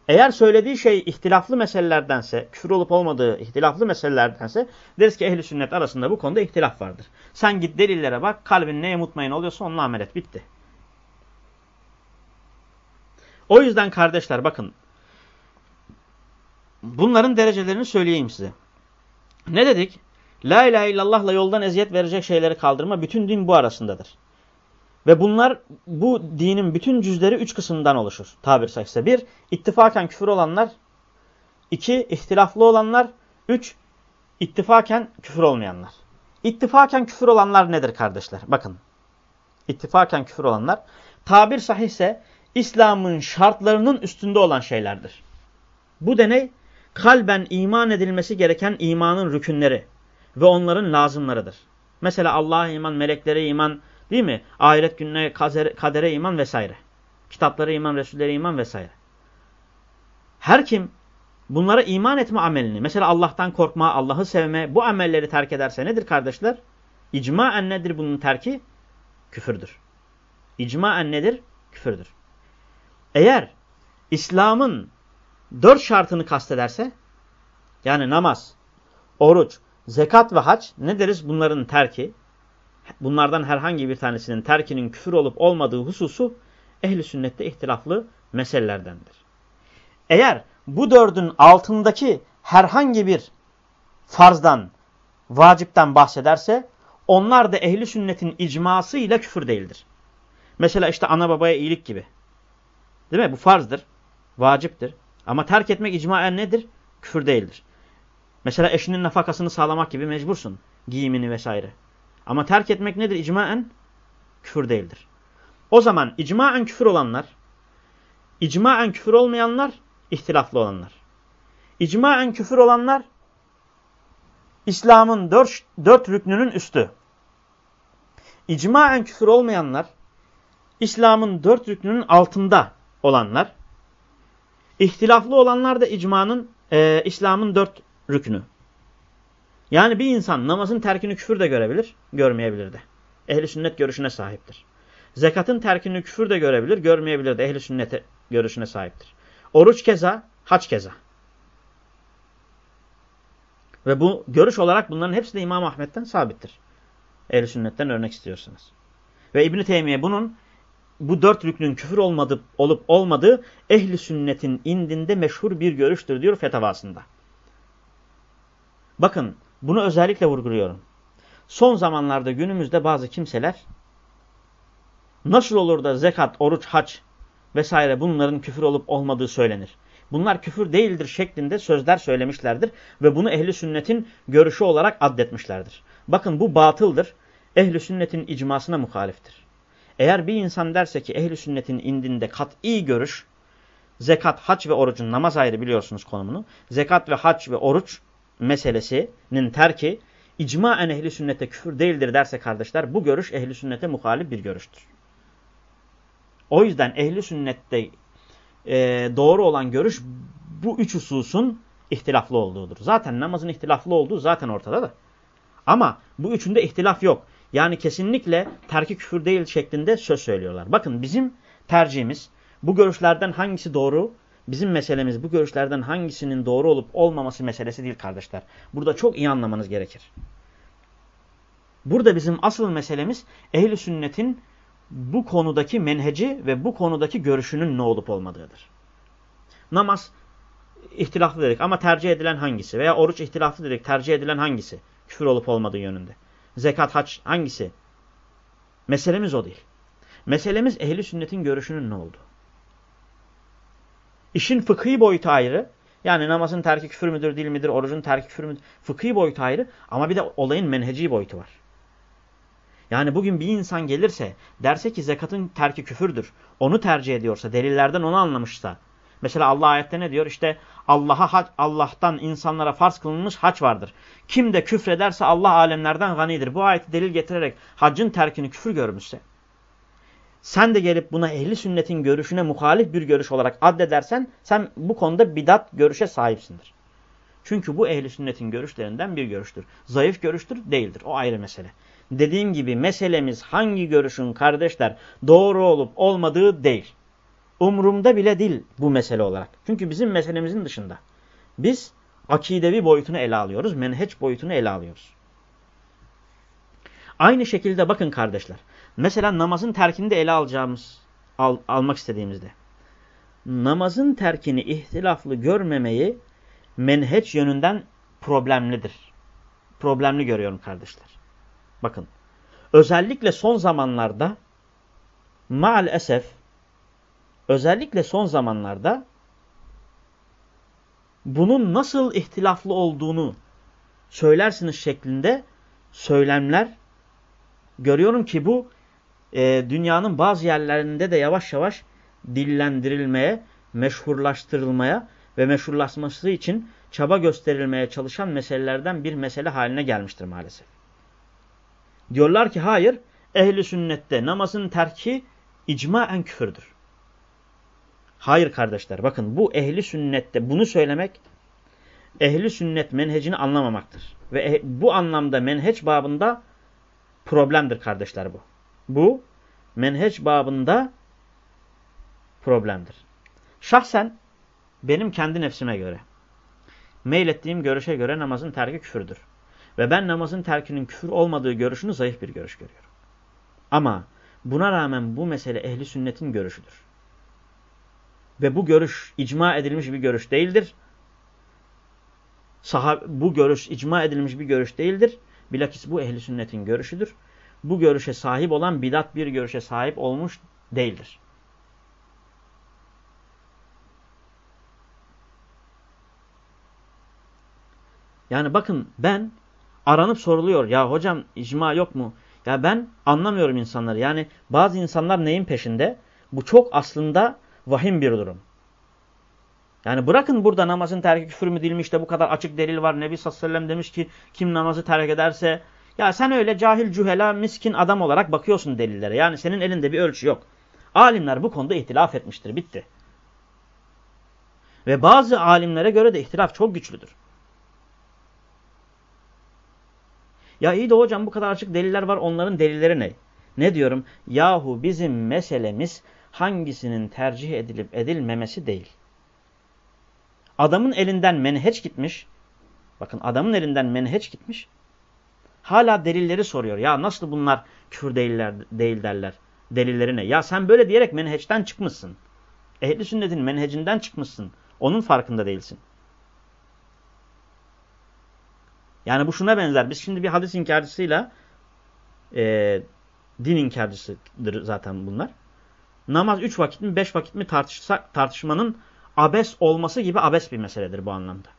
Eğer söylediği şey ihtilaflı meselelerdense, küfür olup olmadığı ihtilaflı meselelerdense deriz ki ehli sünnet arasında bu konuda ihtilaf vardır. Sen git delillere bak, kalbin neye mutmain oluyorsa onunla amel et. Bitti. O yüzden kardeşler bakın, bunların derecelerini söyleyeyim size. Ne dedik? La ilahe illallah'la yoldan eziyet verecek şeyleri kaldırma bütün din bu arasındadır. Ve bunlar bu dinin bütün cüzleri üç kısımdan oluşur. Tabir sayısı. Bir, ittifaken küfür olanlar. iki ihtilaflı olanlar. Üç, ittifaken küfür olmayanlar. İttifaken küfür olanlar nedir kardeşler? Bakın. İttifaken küfür olanlar. Tabir sahihse İslam'ın şartlarının üstünde olan şeylerdir. Bu deney kalben iman edilmesi gereken imanın rükünleri ve onların lazımlarıdır. Mesela Allah'a iman, meleklere iman, Değil mi? Ahiret gününe, kadere iman vesaire. Kitaplara iman, Resullere iman vesaire. Her kim bunlara iman etme amelini, mesela Allah'tan korkma, Allah'ı sevme, bu amelleri terk ederse nedir kardeşler? İcmaen nedir bunun terki? Küfürdür. İcmaen nedir? Küfürdür. Eğer İslam'ın dört şartını kastederse, yani namaz, oruç, zekat ve hac ne deriz bunların terki? Bunlardan herhangi bir tanesinin terkinin küfür olup olmadığı hususu ehli sünnette ihtilaflı meselelerdendir. Eğer bu dördün altındaki herhangi bir farzdan, vacipten bahsederse onlar da ehli sünnetin icması ile küfür değildir. Mesela işte ana babaya iyilik gibi. Değil mi? Bu farzdır, vaciptir. Ama terk etmek icmaen nedir? Küfür değildir. Mesela eşinin nafakasını sağlamak gibi mecbursun. Giyimini vesaire. Ama terk etmek nedir? İcmaen küfür değildir. O zaman icmaen küfür olanlar, icmaen küfür olmayanlar, ihtilaflı olanlar. İcmaen küfür olanlar İslam'ın dört, dört rüknünün üstü. İcmaen küfür olmayanlar İslam'ın dört rüknünün altında olanlar. İhtilaflı olanlar da icmanın e, İslam'ın dört rüknü. Yani bir insan namazın terkini küfür de görebilir, görmeyebilir de. Ehli sünnet görüşüne sahiptir. Zekatın terkini küfür de görebilir, görmeyebilir de ehli sünnet görüşüne sahiptir. Oruç keza, haç keza. Ve bu görüş olarak bunların hepsi de İmam Ahmet'ten sabittir. Ehl-i sünnetten örnek istiyorsanız. Ve İbn-i Teymiye bunun bu dört rüknün küfür olmadı, olup olmadığı ehli sünnetin indinde meşhur bir görüştür diyor fetavasında. Bakın bunu özellikle vurguluyorum. Son zamanlarda günümüzde bazı kimseler nasıl olur da zekat, oruç, haç vesaire bunların küfür olup olmadığı söylenir. Bunlar küfür değildir şeklinde sözler söylemişlerdir ve bunu ehli sünnetin görüşü olarak addetmişlerdir. Bakın bu batıldır. Ehli sünnetin icmasına muhaliftir. Eğer bir insan derse ki ehli sünnetin indinde kat'i görüş, zekat, hac ve orucun namaz ayrı biliyorsunuz konumunu. Zekat ve hac ve oruç meselesinin terki icmaen ehli sünnete küfür değildir derse kardeşler bu görüş ehli sünnete muhalif bir görüştür. O yüzden ehli sünnette e, doğru olan görüş bu üç hususun ihtilaflı olduğudur. Zaten namazın ihtilaflı olduğu zaten ortada da. Ama bu üçünde ihtilaf yok. Yani kesinlikle terki küfür değil şeklinde söz söylüyorlar. Bakın bizim tercihimiz bu görüşlerden hangisi doğru? Bizim meselemiz bu görüşlerden hangisinin doğru olup olmaması meselesi değil kardeşler. Burada çok iyi anlamanız gerekir. Burada bizim asıl meselemiz ehli sünnetin bu konudaki menheci ve bu konudaki görüşünün ne olup olmadığıdır. Namaz ihtilaflı dedik ama tercih edilen hangisi? Veya oruç ihtilaflı dedik tercih edilen hangisi? Küfür olup olmadığı yönünde. Zekat, haç hangisi? Meselemiz o değil. Meselemiz ehli sünnetin görüşünün ne oldu? İşin fıkhi boyutu ayrı. Yani namazın terki küfür müdür, değil midir, orucun terki küfür müdür? Fıkhi boyutu ayrı ama bir de olayın menheci boyutu var. Yani bugün bir insan gelirse derse ki zekatın terki küfürdür. Onu tercih ediyorsa, delillerden onu anlamışsa. Mesela Allah ayette ne diyor? İşte Allah'a Allah'tan insanlara farz kılınmış haç vardır. Kim de küfrederse Allah alemlerden ganidir. Bu ayeti delil getirerek haccın terkini küfür görmüşse. Sen de gelip buna ehli sünnetin görüşüne muhalif bir görüş olarak addedersen sen bu konuda bidat görüşe sahipsindir. Çünkü bu ehli sünnetin görüşlerinden bir görüştür. Zayıf görüştür değildir. O ayrı mesele. Dediğim gibi meselemiz hangi görüşün kardeşler doğru olup olmadığı değil. Umrumda bile değil bu mesele olarak. Çünkü bizim meselemizin dışında. Biz akidevi boyutunu ele alıyoruz. Menheç boyutunu ele alıyoruz. Aynı şekilde bakın kardeşler. Mesela namazın terkini de ele alacağımız, al, almak istediğimizde. Namazın terkini ihtilaflı görmemeyi menheç yönünden problemlidir. Problemli görüyorum kardeşler. Bakın. Özellikle son zamanlarda maalesef özellikle son zamanlarda bunun nasıl ihtilaflı olduğunu söylersiniz şeklinde söylemler görüyorum ki bu e, dünyanın bazı yerlerinde de yavaş yavaş dillendirilmeye, meşhurlaştırılmaya ve meşhurlaşması için çaba gösterilmeye çalışan meselelerden bir mesele haline gelmiştir maalesef. Diyorlar ki hayır, ehli sünnette namazın terki icmaen küfürdür. Hayır kardeşler bakın bu ehli sünnette bunu söylemek ehli sünnet menhecini anlamamaktır. Ve eh bu anlamda menheç babında problemdir kardeşler bu. Bu menheç babında problemdir. Şahsen benim kendi nefsime göre meylettiğim görüşe göre namazın terki küfürdür. Ve ben namazın terkinin küfür olmadığı görüşünü zayıf bir görüş görüyorum. Ama buna rağmen bu mesele ehli sünnetin görüşüdür. Ve bu görüş icma edilmiş bir görüş değildir. Sahab bu görüş icma edilmiş bir görüş değildir. Bilakis bu ehli sünnetin görüşüdür. Bu görüşe sahip olan bidat bir görüşe sahip olmuş değildir. Yani bakın ben aranıp soruluyor. Ya hocam icma yok mu? Ya ben anlamıyorum insanları. Yani bazı insanlar neyin peşinde? Bu çok aslında vahim bir durum. Yani bırakın burada namazın terki küfür mü değil mi işte bu kadar açık delil var. Nebi sallallahu aleyhi ve sellem demiş ki kim namazı terk ederse ya sen öyle cahil cühela miskin adam olarak bakıyorsun delillere. Yani senin elinde bir ölçü yok. Alimler bu konuda ihtilaf etmiştir. Bitti. Ve bazı alimlere göre de ihtilaf çok güçlüdür. Ya iyi de hocam bu kadar açık deliller var onların delilleri ne? Ne diyorum? Yahu bizim meselemiz hangisinin tercih edilip edilmemesi değil. Adamın elinden menheç gitmiş. Bakın adamın elinden menheç gitmiş. Hala delilleri soruyor. Ya nasıl bunlar küfür değiller, değil derler. Delilleri ne? Ya sen böyle diyerek menheçten çıkmışsın. Ehli sünnetin menhecinden çıkmışsın. Onun farkında değilsin. Yani bu şuna benzer. Biz şimdi bir hadis inkarcısıyla e, din inkarcısıdır zaten bunlar. Namaz üç vakit mi beş vakit mi tartışsak tartışmanın abes olması gibi abes bir meseledir bu anlamda.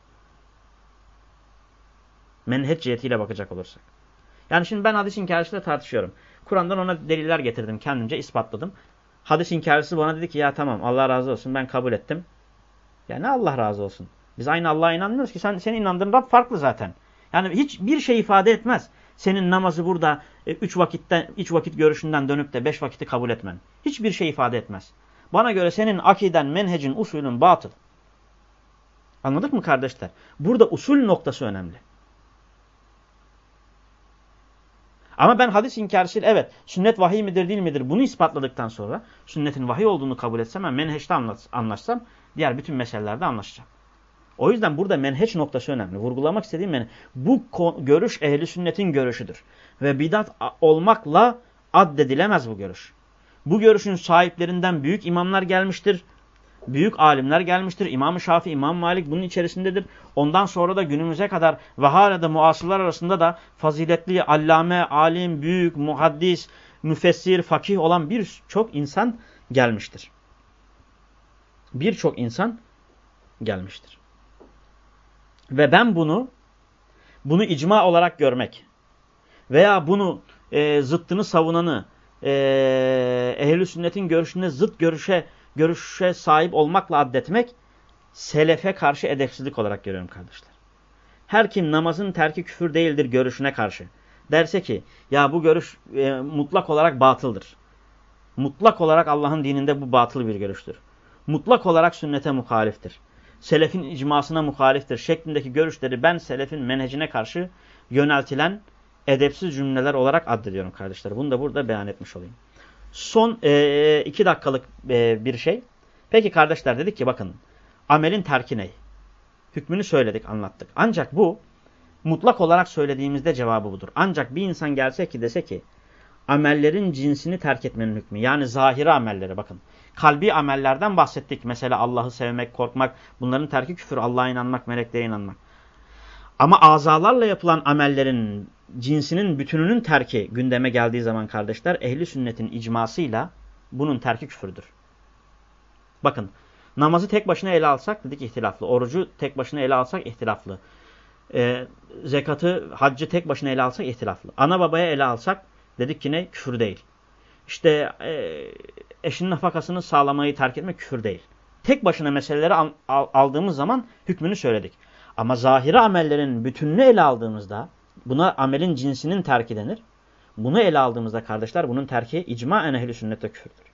Menheç cihetiyle bakacak olursak. Yani şimdi ben hadis inkarcısıyla tartışıyorum. Kur'an'dan ona deliller getirdim. Kendimce ispatladım. Hadis inkarcısı bana dedi ki ya tamam Allah razı olsun ben kabul ettim. Ya ne Allah razı olsun. Biz aynı Allah'a inanmıyoruz ki. Sen, senin inandığın Rab farklı zaten. Yani hiç bir şey ifade etmez. Senin namazı burada e, üç vakitten, üç vakit görüşünden dönüp de beş vakiti kabul etmen. Hiçbir şey ifade etmez. Bana göre senin akiden, menhecin, usulün batıl. Anladık mı kardeşler? Burada usul noktası önemli. Ama ben hadis inkarcısıyla evet sünnet vahiy midir değil midir bunu ispatladıktan sonra sünnetin vahiy olduğunu kabul etsem ben menheçte anlaşsam diğer bütün meselelerde anlaşacağım. O yüzden burada menheç noktası önemli. Vurgulamak istediğim yani bu görüş ehli sünnetin görüşüdür. Ve bidat olmakla addedilemez bu görüş. Bu görüşün sahiplerinden büyük imamlar gelmiştir. Büyük alimler gelmiştir. İmam-ı Şafi, İmam Malik bunun içerisindedir. Ondan sonra da günümüze kadar ve hala da muasırlar arasında da faziletli, allame, alim, büyük, muhaddis, müfessir, fakih olan birçok insan gelmiştir. Birçok insan gelmiştir. Ve ben bunu bunu icma olarak görmek veya bunu e, zıttını savunanı e, ehl sünnetin görüşüne zıt görüşe görüşe sahip olmakla addetmek selefe karşı edepsizlik olarak görüyorum kardeşler. Her kim namazın terki küfür değildir görüşüne karşı derse ki ya bu görüş e, mutlak olarak batıldır. Mutlak olarak Allah'ın dininde bu batıl bir görüştür. Mutlak olarak sünnete muhaliftir selefin icmasına muhaliftir şeklindeki görüşleri ben selefin menhecine karşı yöneltilen edepsiz cümleler olarak addediyorum kardeşler. Bunu da burada beyan etmiş olayım. Son e, iki dakikalık e, bir şey. Peki kardeşler dedik ki bakın amelin terki ne? Hükmünü söyledik anlattık. Ancak bu mutlak olarak söylediğimizde cevabı budur. Ancak bir insan gelse ki dese ki amellerin cinsini terk etmenin hükmü. Yani zahiri amelleri bakın kalbi amellerden bahsettik. Mesela Allah'ı sevmek, korkmak, bunların terki küfür, Allah'a inanmak, meleklere inanmak. Ama azalarla yapılan amellerin cinsinin bütününün terki gündeme geldiği zaman kardeşler ehli sünnetin icmasıyla bunun terki küfürdür. Bakın namazı tek başına ele alsak dedik ihtilaflı. Orucu tek başına ele alsak ihtilaflı. Ee, zekatı, haccı tek başına ele alsak ihtilaflı. Ana babaya ele alsak dedik ki ne? Küfür değil. İşte e, eşinin nafakasını sağlamayı terk etmek küfür değil. Tek başına meseleleri al, al, aldığımız zaman hükmünü söyledik. Ama zahiri amellerin bütününü ele aldığımızda buna amelin cinsinin terki denir. Bunu ele aldığımızda kardeşler bunun terki icma en ehli sünnete küfürdür.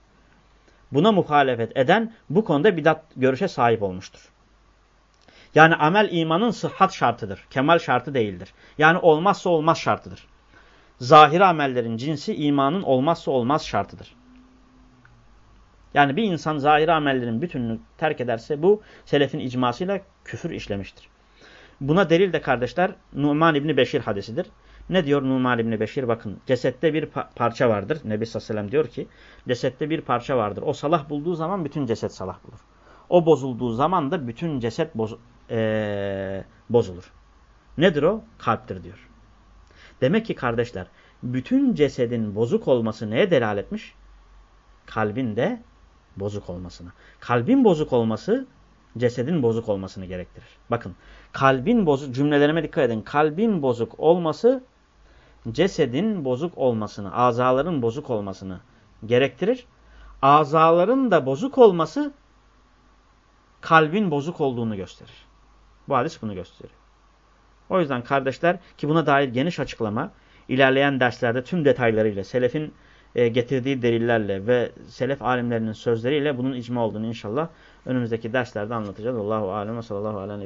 Buna muhalefet eden bu konuda bidat görüşe sahip olmuştur. Yani amel imanın sıhhat şartıdır. Kemal şartı değildir. Yani olmazsa olmaz şartıdır. Zahiri amellerin cinsi imanın olmazsa olmaz şartıdır. Yani bir insan zahiri amellerin bütününü terk ederse bu selefin icmasıyla küfür işlemiştir. Buna delil de kardeşler Numan İbni Beşir hadisidir. Ne diyor Numan İbni Beşir? Bakın cesette bir pa parça vardır. Nebi sallallahu diyor ki cesette bir parça vardır. O salah bulduğu zaman bütün ceset salah bulur. O bozulduğu zaman da bütün ceset boz ee, bozulur. Nedir o? Kalptir diyor. Demek ki kardeşler bütün cesedin bozuk olması neye delaletmiş? etmiş? Kalbin de bozuk olmasına. Kalbin bozuk olması cesedin bozuk olmasını gerektirir. Bakın kalbin bozuk cümlelerime dikkat edin. Kalbin bozuk olması cesedin bozuk olmasını, azaların bozuk olmasını gerektirir. Azaların da bozuk olması kalbin bozuk olduğunu gösterir. Bu hadis bunu gösteriyor. O yüzden kardeşler ki buna dair geniş açıklama ilerleyen derslerde tüm detaylarıyla selefin e, getirdiği delillerle ve selef alimlerinin sözleriyle bunun icma olduğunu inşallah önümüzdeki derslerde anlatacağız. Allahu alem ve sallallahu aleyhi